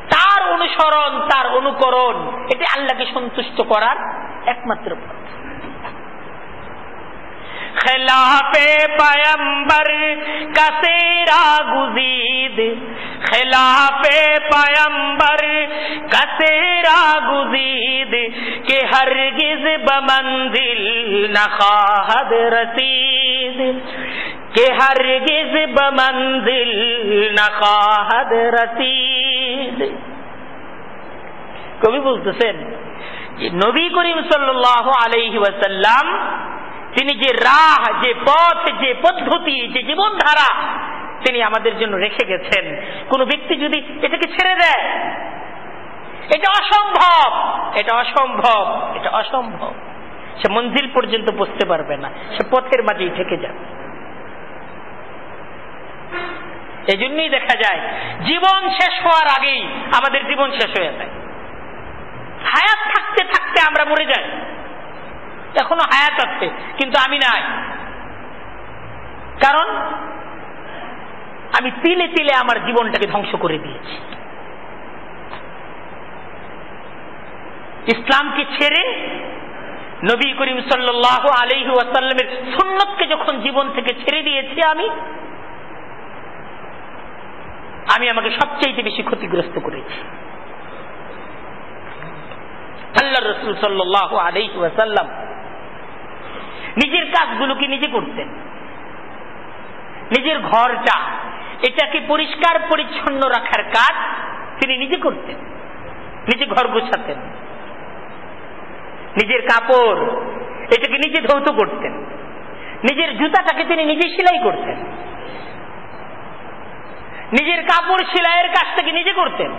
তার অনুসরণ, তার অনুকরণ এটা আল্লাহকে সন্তুষ্ট করার একমাত্র পথ। خلاف پیمبر کا تیرا گزید۔ خلاف پیمبر کا تیرا گزید کہ ہرگز بمنزل نخواہد رسید۔ کہ ہرگز بمنزل نخواہد رسید۔ کبھی بولتے نبی کریم صلی اللہ علیہ وسلم তিনি যে রাহ, যে পথ, যে পদ্ধতি, যে জীবনধারা তিনি আমাদের জন্য রেখে গেছেন। কোন ব্যক্তি যদি এটাকে ছেড়ে দেয়, এটা অসম্ভব এটা অসম্ভব এটা অসম্ভব। সে মঞ্জিল পর্যন্ত বসতে পারবে না, সে পথের মাঝেই থেকে যাবে। এই জন্যই দেখা যায়, জীবন শেষ হওয়ার আগেই আমাদের জীবন শেষ হয়ে যায়। হায়াত থাকতে থাকতে আমরা মরে যাই। এখনও হায়াত আছে, কিন্তু আমি নাই। কারণ আমি তিলে তিলে আমার জীবনটাকে ধ্বংস করে দিয়েছি। ইসলামকে ছেড়ে নবী করিম সাল্লাহ আলহি ওয়াসাল্লামের সুন্নতকে যখন জীবন থেকে ছেড়ে দিয়েছি আমি আমি আমাকে সবচেয়ে বেশি ক্ষতিগ্রস্ত করেছি। আল্লাহ রসুল সাল্লাহ নিজের কাজগুলোকে নিজে করতেন? নিজের ঘরটা এটাকে পরিষ্কার পরিচ্ছন্ন রাখার কাজ তিনি নিজে করতেন। নিজে ঘর গোছাতেন। নিজের কাপড়, এটাকে নিজে ধৌত করতেন। নিজের জুতাটাকে তিনি নিজে সেলাই করতেন। নিজের কাপড় সেলাইয়ের কাজটাকে নিজে করতেন।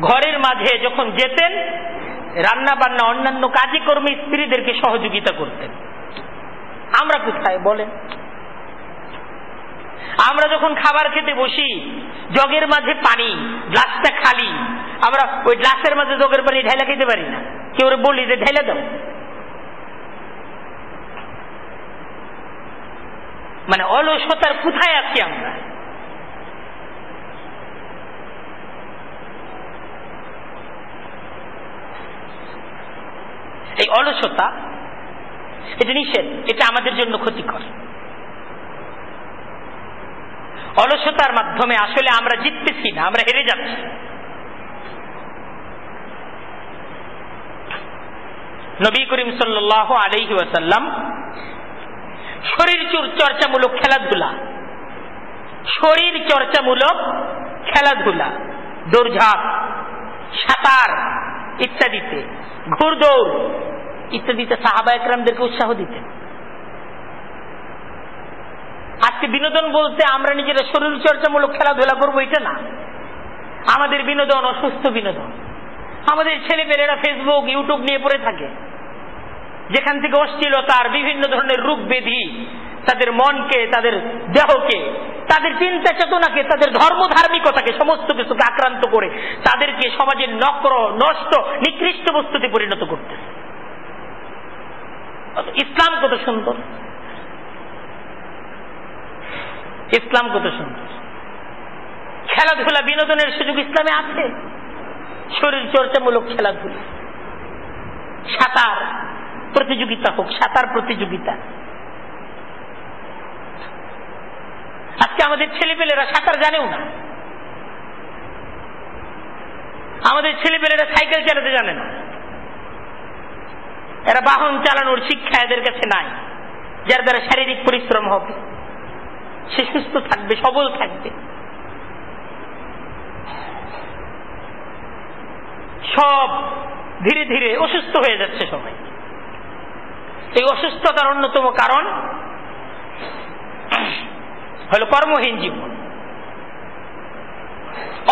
ঘরের মাঝে যখন যেতেন রান্না বান্না অন্যান্য কাজে কর্মে স্ত্রীদেরকে সহযোগিতা করতেন। আমরা কোথায় বলেন? আমরা যখন খাবার খেতে বসি, জগের মাঝে পানি, গ্লাসটা খালি। আমরা ওই গ্লাসের মাঝে জগের পানি ঢেলা খেতে পারি না। কেউ বলি যে ঢাইলা দাও। মানে অলসতার কোথায় আছি আমরা? এই অলসতা, এটা নিষেধ, এটা আমাদের জন্য ক্ষতিকর। অলসতার মাধ্যমে আসলে আমরা জিততেছি না, আমরা হেরে যাচ্ছি। নবী করিম সাল্লাহ আলহি ওয়াসাল্লাম শরীর চর্চামূলক খেলাধুলা, শরীর চর্চামূলক খেলাধুলা, দৌড়ঝাঁপ, সাঁতার ইত্যাদিতে ঘুরদৌড়। ইত্যাদিতে সাহাবা একরামদেরকে উৎসাহ দিতেন। আজকে বিনোদন বলতে আমরা নিজেরা শরীর চর্চামূলক খেলাধুলা করব, এটা না। আমাদের বিনোদন অসুস্থ বিনোদন। আমাদের ছেলেপেলেরা ফেসবুক ইউটিউব নিয়ে পড়ে থাকে। যেখান থেকে অশ্লীলতার বিভিন্ন ধরনের রূপ বেধি তাদের মনকে, তাদের দেহকে তাদের চিন্তা চেতনাকে, তাদের ধর্ম ধার্মিকতাকে, সমস্ত কিছুকে আক্রান্ত করে তাদেরকে সমাজের নক্র, নষ্ট, নিকৃষ্ট বস্তুতে পরিণত করতেছে ইসলাম কত সুন্দর। ইসলাম কত সুন্দর। খেলাধুলা, বিনোদনের সুযোগ ইসলামে আছে। শরীর চর্চামূলক খেলাধুলা। সাঁতার প্রতিযোগিতা হোক, সাঁতার প্রতিযোগিতা। আজকে আমাদের ছেলেপেলেরা সাঁতার জানেও না। আমাদের ছেলেপেলেরা সাইকেল চালাতে জানে না। এরা বাহন চালানোর শিক্ষা এদের কাছে নাই, যার দ্বারা শারীরিক পরিশ্রম হবে। সে সুস্থ থাকবে, সবল থাকবে। সব ধীরে ধীরে অসুস্থ হয়ে যাচ্ছে সবাই। এই অসুস্থতার অন্যতম কারণ হল কর্মহীন জীবন।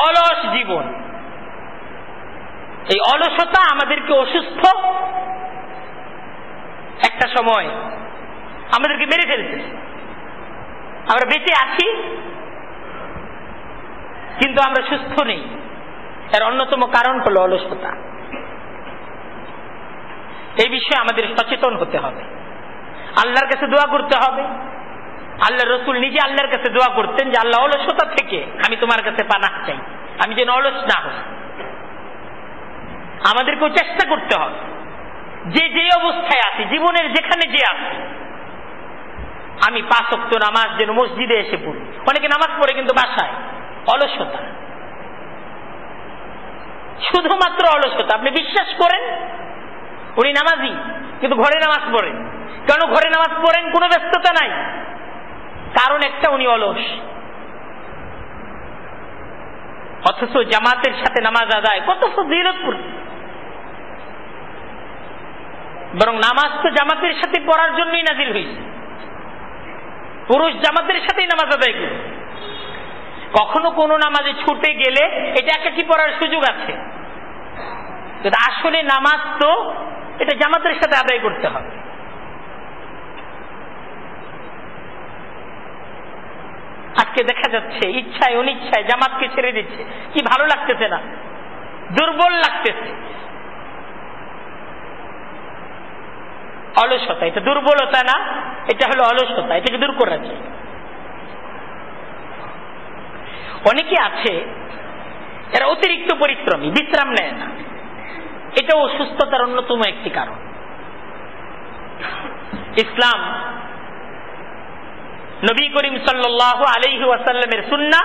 অলস জীবন। এই অলসতা আমাদেরকে অসুস্থ একটা সময় আমাদেরকে মেরে ফেলছে। আমরা বেঁচে আছি, কিন্তু আমরা সুস্থ নেই। এর অন্যতম কারণ হল অলসতা। এই বিষয়ে আমাদের সচেতন হতে হবে। আল্লাহর কাছে দোয়া করতে হবে। আল্লাহ রসুল নিজে আল্লাহর কাছে দোয়া করতেন যে আল্লাহ অলসতা থেকে আমি তোমার কাছে পানা চাই। আমি যেন অলস না হই। আমাদেরকেও চেষ্টা করতে হবে। যে যে অবস্থায় আছি, জীবনের যেখানে যে আছি, আমি পাঁচক্ত নামাজ যেন মসজিদে এসে পড়ি। অনেকে নামাজ পড়ে কিন্তু বাসায়। অলসতা। শুধুমাত্র অলসতা। আপনি বিশ্বাস করেন? উনি নামাজি, কিন্তু ঘরে নামাজ পড়েন। কেন ঘরে নামাজ পড়েন? কোনো ব্যস্ততা নাই। কারণ একটা উনি অলস। অথচ জামাতের সাথে নামাজ আদায়, কত ফজিলতপূর্ণ। বরং নামাজ তো জামাতের সাথে পড়ার জন্যই নাজিল হয়েছে। পুরুষ জামাতের সাথেই নামাজ আদায় করে। কখনো কোনো নামাজে ছুটে গেলে এটা একাকি পড়ার সুযোগ আছে। আসলে নামাজ তো এটা জামাতের সাথে আদায় করতে হবে। আজকে দেখা যাচ্ছে, ইচ্ছায়, অনিচ্ছায়, জামাতকে ছেড়ে দিচ্ছে। কি ভালো লাগতেছে না? দুর্বল লাগতেছে। অলসতা, এটা দুর্বলতা না, এটা হলো অলসতা, এটাকে দূর করা যায়। অনেকে আছে, এরা অতিরিক্ত পরিশ্রমী, বিশ্রাম নেয় না। এটা অসুস্থতার অন্যতম একটি কারণ। ইসলাম নবী করিম সাল্লাহ আলহি ওয়াসাল্লামের সুন্না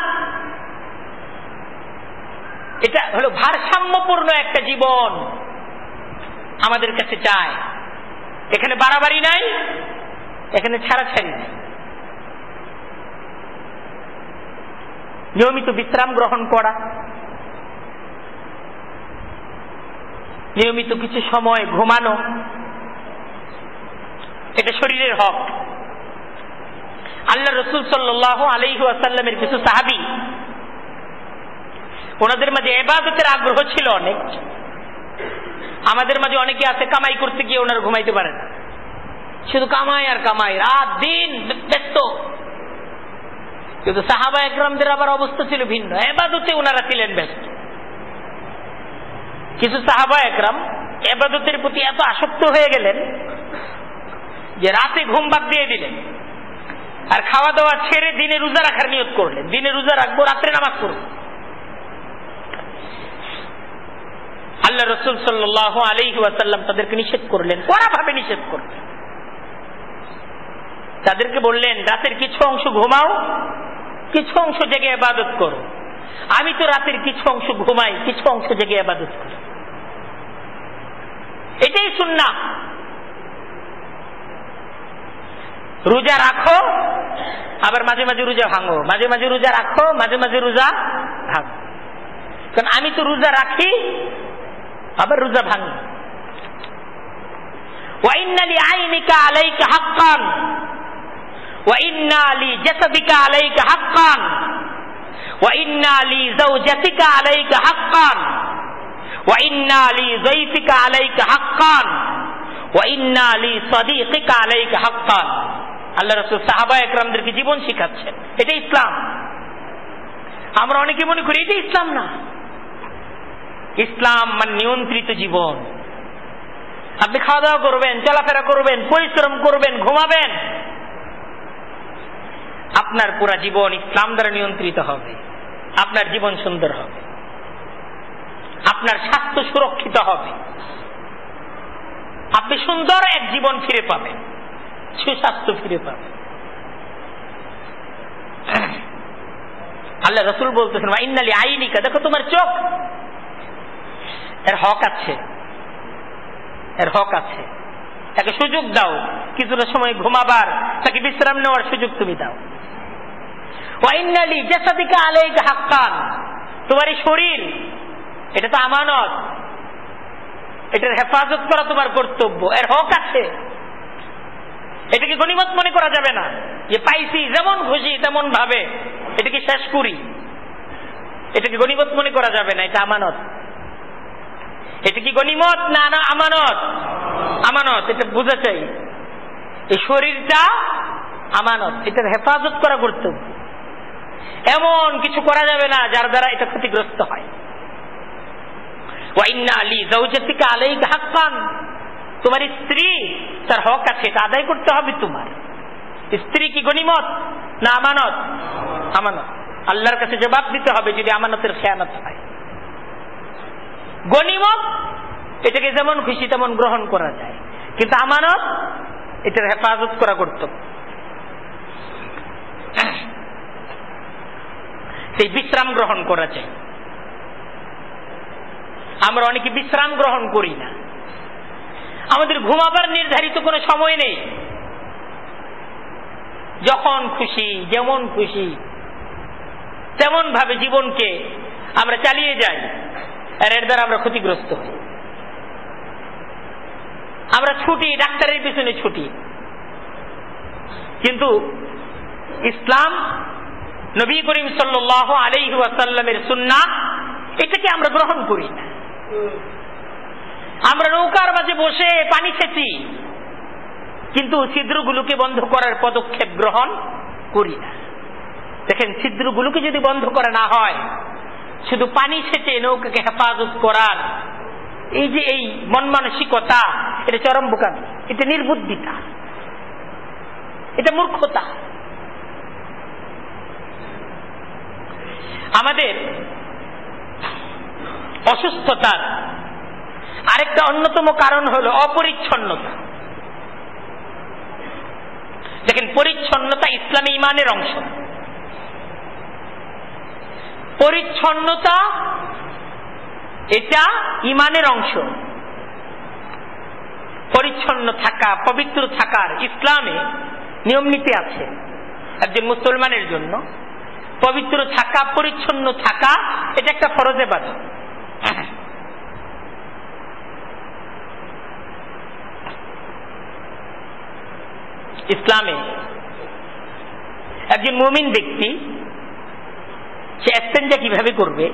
এটা হলো ভারসাম্যপূর্ণ একটা জীবন আমাদের কাছে চায়। এখানে বাড়াবাড়ি নাই, এখানে ছাড়াছাড়ি নাই। নিয়মিত বিশ্রাম গ্রহণ করা, নিয়মিত কিছু সময় ঘুমানো, এটা শরীরের হক। আল্লাহ রসুল সাল্লাহ আলহু আসাল্লামের কিছু সাহাবি, ওনাদের মাঝে এবাদতের আগ্রহ ছিল অনেক। আমাদের মাঝে অনেকে আছে, কামাই করতে গিয়ে ওনারা ঘুমাইতে পারে না। শুধু কামাই আর কামাই, রাত, দিন ব্যস্ত। কিন্তু সাহাবা একরামদের আবার অবস্থা ছিল ভিন্ন। এবাদতে ওনারা ছিলেন ব্যস্ত। কিছু সাহাবা একরাম এবাদতের প্রতি এত আসক্ত হয়ে গেলেন যে রাতে ঘুম বাদ দিয়ে দিলেন। আর খাওয়া দাওয়া ছেড়ে দিনে রোজা রাখার নিয়ত করলেন। দিনে রোজা রাখব, রাত্রে নামাজ পড়ব। আল্লাহ রসুল সাল্লাহ আলহি ওয়াসাল্লাম তাদেরকে নিষেধ করলেন। কড়াভাবে নিষেধ করলেন তাদেরকে বললেন, রাতের কিছু অংশ ঘুমাও, কিছু অংশ জেগে আবাদত করো। আমি তো রাতের কিছু অংশ ঘুমাই, কিছু অংশ জেগে আবাদত করি। এটাই শুননা রোজা রাখো, আবার মাঝে মাঝে রোজা ভাঙো। মাঝে মাঝে রোজা রাখো, মাঝে মাঝে রোজা ভাঙো। কারণ আমি তো রোজা রাখি, আবার রোজা ভাঙি। আলাইকা হাক্কান। আল্লাহ রসুল সাহাবা একরামদেরকে জীবন শিখাচ্ছেন। এটা ইসলাম। আমরা অনেকে মনে করি এটা ইসলাম না। ইসলাম মানে নিয়ন্ত্রিত জীবন। আপনি খাওয়া দাওয়া করবেন, চলাফেরা করবেন, পরিশ্রম করবেন, ঘুমাবেন। আপনার পুরা জীবন ইসলাম দ্বারা নিয়ন্ত্রিত হবে। আপনার জীবন সুন্দর হবে। আপনার স্বাস্থ্য সুরক্ষিত হবে। আপনি সুন্দর এক জীবন ফিরে পাবেন। সুস্বাস্থ্য ফিরে পাবেন আল্লাহ রসুল বলতেছেন ইন্নালি আইনিকা দেখো তোমার চোখ। এর হক আছে। এর হক আছে। তাকে সুযোগ দাও। কিছুটা সময় ঘুমাবার, তাকে বিশ্রাম নেওয়ার সুযোগ তুমি দাও। ওয়াইনালি জেসাদিকে আলাইক হাক্কান তোমার এই শরীর, এটা তো আমানত। এটার হেফাজত করা তোমার কর্তব্য। এর হক আছে। এটাকে গণিমত মনে করা যাবে না। যে পাইছি, যেমন খুশি, তেমন ভাবে। এটাকে শেষ করি। এটাকে গণিমত মনে করা যাবে না, এটা আমানত। এটা কি গণিমত না না, আমানত। আমানত, এটা বুঝা চাই। এই শরীরটা আমানত, এটার হেফাজত করা কর্তব্য এমন কিছু করা যাবে না যার দ্বারা এটা ক্ষতিগ্রস্ত হয়। তোমার স্ত্রী, তার হক আছে, এটা আদায় করতে হবে তোমার। স্ত্রী কি গণিমত না আমানত? আমানত। আল্লাহর কাছে জবাব দিতে হবে যদি আমানতের খেয়ানত হয়। গণিমত, এটাকে যেমন খুশি তেমন গ্রহণ করা যায়। কিন্তু আমানত, এটার হেফাজত করা করত সেই বিশ্রাম গ্রহণ করা যায়। আমরা অনেকে বিশ্রাম গ্রহণ করি না। আমাদের ঘুমাবার নির্ধারিত কোনো সময় নেই। যখন খুশি, যেমন খুশি তেমন ভাবে জীবনকে আমরা চালিয়ে যাই। আর এর দ্বারা আমরা ক্ষতিগ্রস্ত হই। আমরা ছুটি, ডাক্তারের পিছনে ছুটি। কিন্তু ইসলাম, নবী করিম সাল্লাহ আলাইহি ওয়াসাল্লামের সুন্না এটাকে আমরা গ্রহণ করি না। আমরা নৌকার মাঝে বসে পানি খেছি। কিন্তু ছিদ্রগুলোকে বন্ধ করার পদক্ষেপ গ্রহণ করি না। দেখেন, ছিদ্রগুলোকে যদি বন্ধ করা না হয়, শুধু পানি ছেটে নৌকাকে হেফাজত করার এই যে এই মন মানসিকতা, এটা চরম বোকামি, এটা নির্বুদ্ধিতা, এটা মূর্খতা। আমাদের অসুস্থতার আরেকটা অন্যতম কারণ হল অপরিচ্ছন্নতা। দেখেন, পরিচ্ছন্নতা ইসলামী ইমানের অংশ। পরিচ্ছন্নতা এটা ইমানের অংশ। পরিচ্ছন্ন থাকা, পবিত্র থাকার ইসলামে নিয়ম নীতি আছে একজন মুসলমানের জন্য। পবিত্র থাকা, পরিচ্ছন্ন থাকা, এটা একটা ফরজে বাদ। ইসলামে। একজন মুমিন ব্যক্তি, সে এস্তেঞ্জা কীভাবে করবে?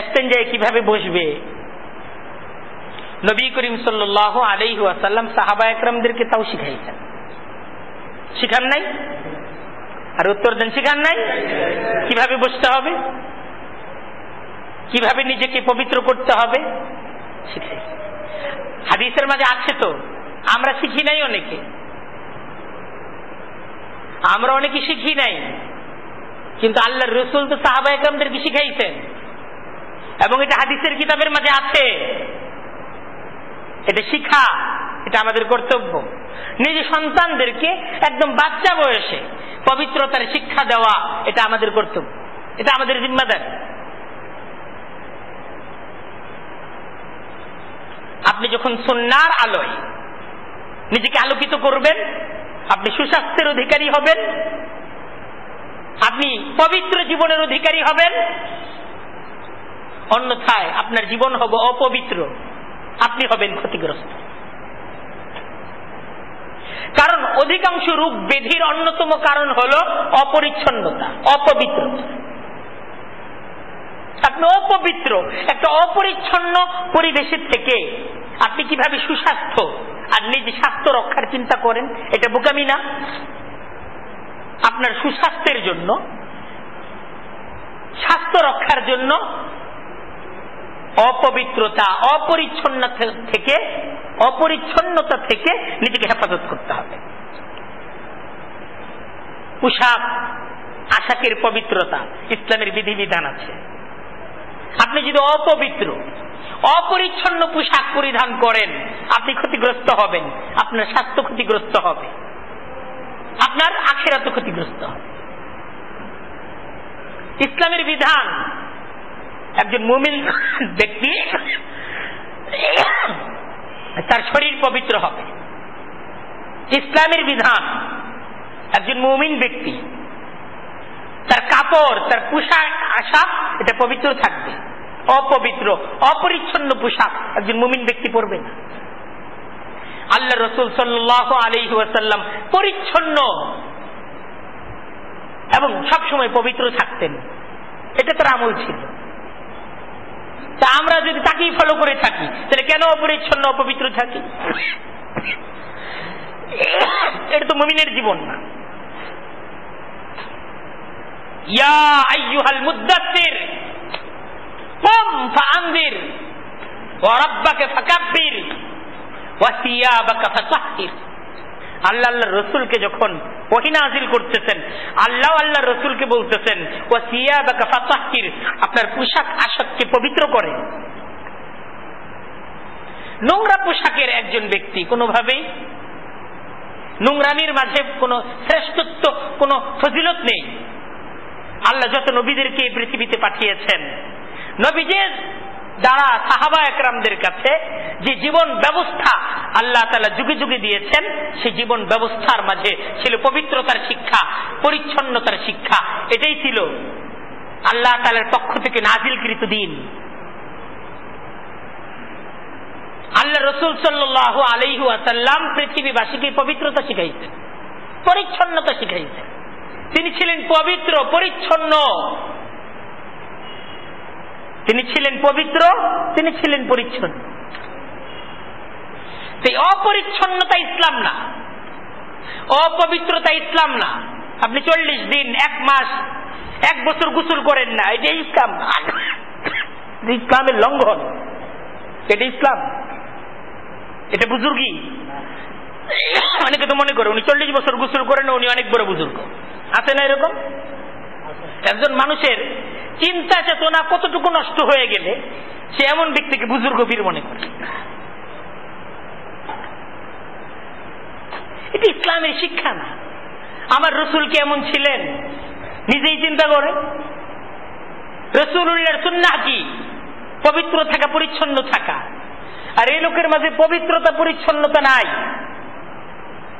এস্তেঞ্জায় কীভাবে বসবে? নবী করিম সাল্লাহ আলাইহু আসাল্লাম সাহাবা একরামদেরকে তাও শিখাইছেন। শিখান নাই? আর উত্তর দেন, শিখান নাই? কীভাবে বসতে হবে? কীভাবে নিজেকে পবিত্র করতে হবে? শিখাইছে হাদিসের মাঝে আছে তো আমরা শিখি নাই অনেকে। আমরা অনেকে শিখি নাই। কিন্তু আল্লাহর রসুল তো সাহাবা একরামদেরকে শিখাইছেন। এবং এটা হাদিসের কিতাবের মাঝে আছে। এটা শিখা, এটা আমাদের কর্তব্য। নিজ সন্তানদেরকে একদম বাচ্চা বয়সে পবিত্রতার শিক্ষা দেওয়া, এটা আমাদের কর্তব্য। এটা আমাদের জিম্মাদার। আপনি যখন সন্ন্যার আলোয় নিজেকে আলোকিত করবেন। আপনি সুস্বাস্থ্যের অধিকারী হবেন। আপনি পবিত্র জীবনের অধিকারী হবেন। অন্যথায় আপনার জীবন হবে অপবিত্র। আপনি হবেন ক্ষতিগ্রস্ত। কারণ অধিকাংশ রূপ বেধির অন্যতম কারণ হল অপরিচ্ছন্নতা, অপবিত্রতা। আপনি অপবিত্র, একটা অপরিচ্ছন্ন পরিবেশের থেকে। আপনি কীভাবে সুস্বাস্থ্য আর নিজ স্বাস্থ্য রক্ষার চিন্তা করেন, এটা বোকামি না? আপনার সুস্বাস্থ্যের জন্য, স্বাস্থ্য রক্ষার জন্য অপবিত্রতা, অপরিচ্ছন্ন থেকে, অপরিচ্ছন্নতা থেকে নিজেকে হেফাজত করতে হবে। পোশাক, আশাকের পবিত্রতা, ইসলামের বিধিবিধান আছে। আপনি যদি অপবিত্র, অপরিচ্ছন্ন পোশাক পরিধান করেন, আপনি ক্ষতিগ্রস্ত হবেন, আপনার স্বাস্থ্য ক্ষতিগ্রস্ত হবে, আপনার আখেরাত ক্ষতিগ্রস্ত হবে। ইসলামের বিধান, একজন মুমিন ব্যক্তি তার শরীর পবিত্র হবে। ইসলামের বিধান, একজন মুমিন ব্যক্তি তার কাপড়, তার পোশাক, আশা, এটা পবিত্র থাকবে। অপবিত্র, অপরিচ্ছন্ন পোশাক একজন মুমিন ব্যক্তি পরবে না। আল্লাহ রসুল সাল্লাহ আলহি ওয়াসাল্লাম পরিচ্ছন্ন এবং সবসময় পবিত্র থাকতেন। এটা তার আমল ছিল। তা আমরা যদি তাকেই ফলো করে থাকি, তাহলে কেন অপরিচ্ছন্ন, অপবিত্র থাকি? এটা তো মুমিনের জীবন না। রসুলকে যখন ওহিনাজিল করতেছেন, আল্লাহ আল্লাহ রসুলকে বলতেছেন ও ফাতাহহির আপনার পোশাক আশাককে পবিত্র করে। নোংরা পোশাকের একজন ব্যক্তি কোনোভাবেই নোংরামির মাঝে কোনো শ্রেষ্ঠত্ব, কোনো ফজিলত নেই। আল্লাহ যত নবীদেরকে এই পৃথিবীতে পাঠিয়েছেন নবী যে যারা সাহাবা একরামদের কাছে যে জীবন ব্যবস্থা আল্লাহ তালা যুগে যুগে দিয়েছেন, সে জীবন ব্যবস্থার মাঝে ছিল পবিত্রতার শিক্ষা, পরিচ্ছন্নতার শিক্ষা, এটাই ছিল আল্লাহ তালার পক্ষ থেকে নাজিলকৃত দিন। আল্লাহ রসুল সাল্লাহ আলহু আসাল্লাম পৃথিবীবাসীকে পবিত্রতা শিখাইছেন, পরিচ্ছন্নতা শিখাইছেন। তিনি ছিলেন পবিত্র, পরিচ্ছন্ন। তিনি ছিলেন পবিত্র, তিনি ছিলেন পরিচ্ছন্ন। সেই অপরিচ্ছন্নতা ইসলাম না। অপবিত্রতা ইসলাম না। আপনি চল্লিশ দিন, এক মাস, এক বছর গুসুল করেন না, এটা ইসলাম ইসলামের লঙ্ঘন। এটা ইসলাম। এটা বুজুর্গি। অনেকে তো মনে করে, উনি চল্লিশ বছর গুসুল করেন উনি অনেক বড় বুজুর্গ। আছে না এরকম? একজন মানুষের চিন্তা চেতনা কতটুকু নষ্ট হয়ে গেলে সে এমন ব্যক্তিকে বুজুর্গ বীর মনে করে? এটি ইসলামের শিক্ষা না। আমার রসুল কেমন ছিলেন? নিজেই চিন্তা করে। রসুল্লাহর সুন্না কি? পবিত্র থাকা, পরিচ্ছন্ন থাকা। আর এই লোকের মাঝে পবিত্রতা, পরিচ্ছন্নতা নাই।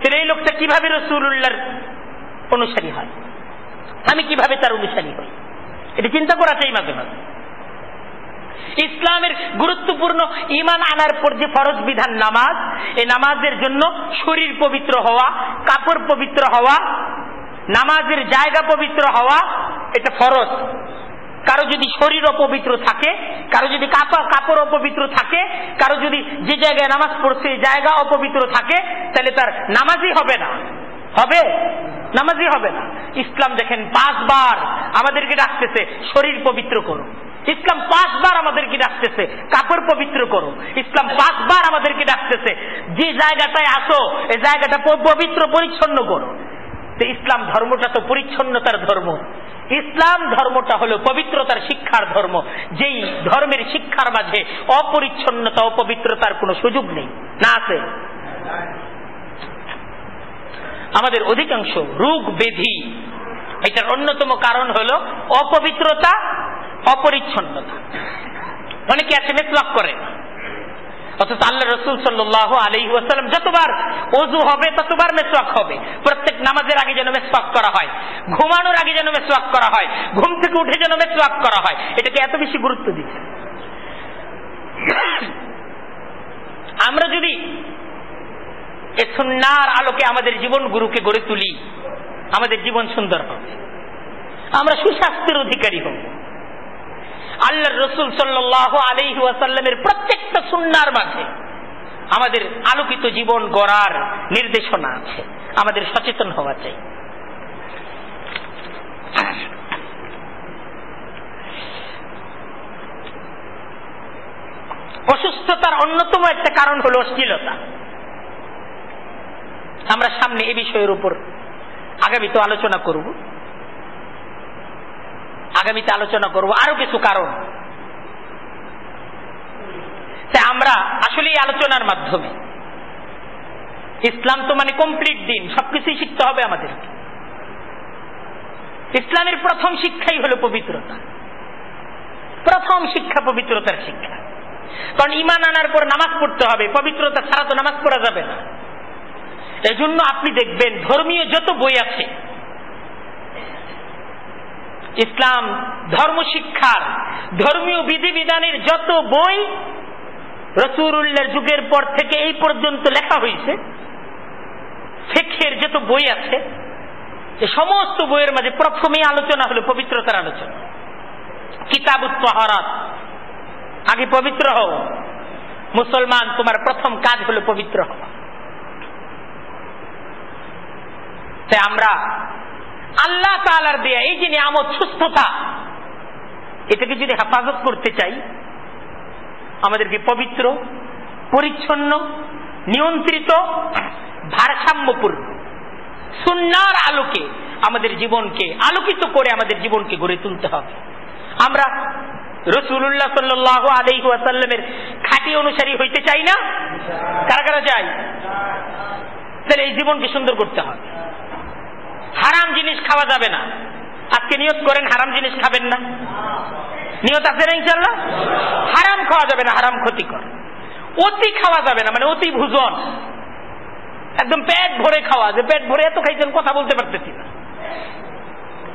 তাহলে এই লোকটা কীভাবে রসুল্লাহর অনুসারী হয়। আমি কীভাবে তার অনুসারী হই? এটা চিন্তা করা চাই মাঝে মাঝে। ইসলামের গুরুত্বপূর্ণ ইমান আনার পর যে ফরজ বিধান নামাজ, এই নামাজের জন্য শরীর পবিত্র হওয়া, কাপড় পবিত্র হওয়া, নামাজের জায়গা পবিত্র হওয়া, এটা ফরজ। কারও যদি শরীর অপবিত্র থাকে, কারও যদি কাপড় অপবিত্র থাকে, কারও যদি যে জায়গায় নামাজ পড়ছে জায়গা অপবিত্র থাকে, তাহলে তার নামাজই হবে না। হবে? নামাজই হবে না। ইসলাম দেখেন পাঁচবার আমাদেরকে ডাকতেছে, শরীর পবিত্র করো। ইসলাম পাঁচবার আমাদেরকে ডাকতেছে, কাপড় পবিত্র করো। ইসলাম পাঁচবার আমাদেরকে ডাকতেছে, যে জায়গাটায় আসো এই জায়গাটা পবিত্র, পরিচ্ছন্ন করো। তো ইসলাম ধর্মটা তো পরিচ্ছন্নতার ধর্ম। ইসলাম ধর্মটা হলো পবিত্রতার শিক্ষার ধর্ম। যেই ধর্মের শিক্ষার মাঝে অপরিচ্ছন্নতা, অপবিত্রতার কোনো সুযোগ নেই। না আছে? আমাদের অধিকাংশ রোগ বেধি এটার অন্যতম কারণ হলো অপবিত্রতা, অপরিচ্ছন্নতা। অনেকে আছে মেসওয়াক করে। অথচ আল্লাহ রসুল সাল্লাহ আলহি ওয়াসাল্লাম যতবার অজু হবে, ততবার মেসওয়াক হবে। প্রত্যেক নামাজের আগে যেন মেসওয়াক করা হয়, ঘুমানোর আগে যেন মেসওয়াক করা হয়, ঘুম থেকে উঠে যেন মেসওয়াক করা হয়, এটাকে এত বেশি গুরুত্ব দিচ্ছে। আমরা যদি এ সুন্নার আলোকে আমাদের জীবন গুরুকে গড়ে তুলি, আমাদের জীবন সুন্দর হবে। আমরা সুস্বাস্থ্যের অধিকারী হব। আল্লাহ রসুল সাল্লাহ আলহি ওয়াসাল্লামের প্রত্যেকটা সুন্নার মাঝে আমাদের আলোকিত জীবন গড়ার নির্দেশনা আছে। আমাদের সচেতন হওয়া চাই। অসুস্থতার অন্যতম একটা কারণ হল অশ্লীলতা। আমরা সামনে এ বিষয়ের উপর আগামীতে আলোচনা করব। আগামীতে আলোচনা করব। আরও কিছু কারণ। আমরা আসলে এই আলোচনার মাধ্যমে ইসলাম তো মানে কমপ্লিট দিন, সবকিছুই শিখতে হবে আমাদেরকে। ইসলামের প্রথম শিক্ষাই হলো পবিত্রতা। প্রথম শিক্ষা পবিত্রতার শিক্ষা। কারণ ইমান আনার পর নামাজ পড়তে হবে। পবিত্রতা ছাড়া তো নামাজ পড়া যাবে না। এই জন্য আপনি দেখবেন ধর্মীয় যত বই আছে, ইসলাম, ধর্ম শিক্ষার, ধর্মীয় বিধিবিধানের যত বই রসুরুল্লার যুগের পর থেকে এই পর্যন্ত লেখা হয়েছে ফেকের যত বই আছে সমস্ত বইয়ের মাঝে প্রথমেই আলোচনা হলো পবিত্রতার আলোচনা। কিতাব উত্তহারাত আগে পবিত্র হও। মুসলমান, তোমার প্রথম কাজ হলো পবিত্র হওয়া। তাই আমরা আল্লাহ তালার দেয়া এই যে নিয়ামত, সুস্থতা, এটাকে যদি হেফাজত করতে চাই, আমাদেরকে পবিত্র, পরিচ্ছন্ন, নিয়ন্ত্রিত, ভারসাম্যপূর্ণ, সুন্নার আলোকে আমাদের জীবনকে, আলোকিত করে আমাদের জীবনকে গড়ে তুলতে হবে। আমরা রসুল্লাহ সাল্লাহ আলহি আসাল্লামের খাঁটি অনুসারী হইতে চাই না? কারা কারা চাই? তাহলে এই জীবনকে সুন্দর করতে হবে। হারাম জিনিস খাওয়া যাবে না। আজকে নিয়োগ করেন, হারাম জিনিস খাবেন না। নিয়ত আছে না ইনশাল্লাহ হারাম খাওয়া যাবে না, হারাম ক্ষতিকর। অতি খাওয়া যাবে না মানে অতি ভোজন। একদম পেট ভরে খাওয়া, যে পেট ভরে এত খাইছেন, কথা বলতে পারতেছি না।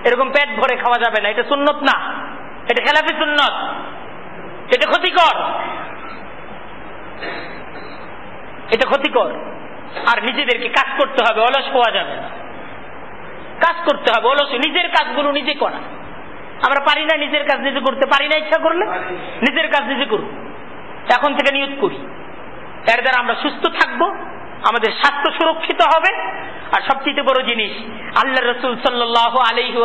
এরকম পেট ভরে খাওয়া যাবে না, এটা সুন্নত না। এটা খেলাফি সুন্নত। এটা ক্ষতিকর। এটা ক্ষতিকর। আর নিজেদেরকে কাজ করতে হবে, অলস হওয়া যাবে না। কাজ করতে হবে। অলস নিজের কাজগুলো নিজে করা। আমরা পারি না নিজের কাজ নিজে করতে। পারি না ইচ্ছা করলে নিজের কাজ নিজে করব। এখন থেকে নিয়োগ করি। এর দ্বারা আমরা সুস্থ থাকব, আমাদের স্বাস্থ্য সুরক্ষিত হবে। আর সবচেয়ে বড় জিনিস, আল্লাহ রসুল সাল্লাহ আলহি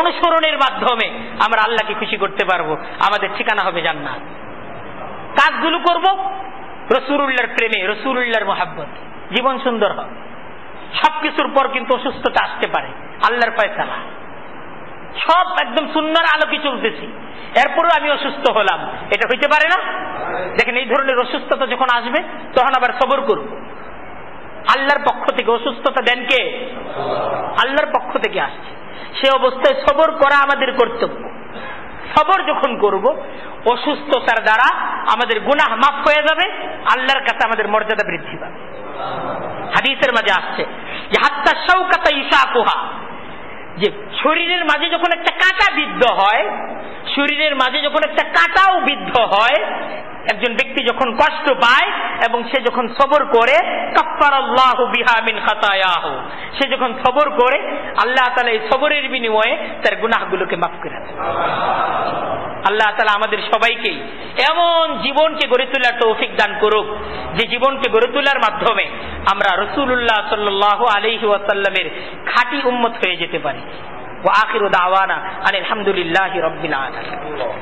অনুসরণের মাধ্যমে আমরা আল্লাহকে খুশি করতে পারব। আমাদের ঠিকানা হবে জান্নাত। কাজগুলো করব রসুরুল্লাহর প্রেমে রসুরুল্লাহর মোহাব্বত। জীবন সুন্দর হবে। সবকিছুর পর কিন্তু অসুস্থতা আসতে পারে, আল্লাহর ফয়সালা। সব একদম সুন্দর আলোকে চলতেছি। এরপরও আমি অসুস্থ হলাম। এটা হইতে পারে না? দেখেন, এই ধরনের অসুস্থতা যখন আসবে, তখন আবার সবর করব আল্লাহর পক্ষ থেকে অসুস্থতা দেন কে? আল্লাহর পক্ষ থেকে আসছে। সে অবস্থায় সবর করা আমাদের কর্তব্য। সবর যখন করব, অসুস্থতার দ্বারা আমাদের গুনাহ মাফ হয়ে যাবে, আল্লাহর কাছে আমাদের মর্যাদা বৃদ্ধি পাবে। হাদিসের মাঝে আসছে যে, হাত্তা সৌকাতা ইসাকুহা যে, শরীরের মাঝে যখন একটা কাঁটা বিদ্ধ হয় শরীরের মাঝে যখন একটা কাঁটাও বিদ্ধ হয়, একজন ব্যক্তি যখন কষ্ট পায় এবং সে যখন সবর করে সে যখন সবর করে, আল্লাহ তালা এই সবরের বিনিময়ে তার গুনাহগুলোকে মাফ করে আল্লাহ তালা আমাদের সবাইকেই এমন জীবনকে গড়ে তোলার তৌফিক দান করুক, যে জীবনকে গড়ে তোলার মাধ্যমে আমরা রসুল্লাহ সাল্লাহ আলহি খাঁটি উম্মত হয়ে যেতে পারি। ও আখির দাওয়ানা আলহামদুলিল্লাহ রবিল আলম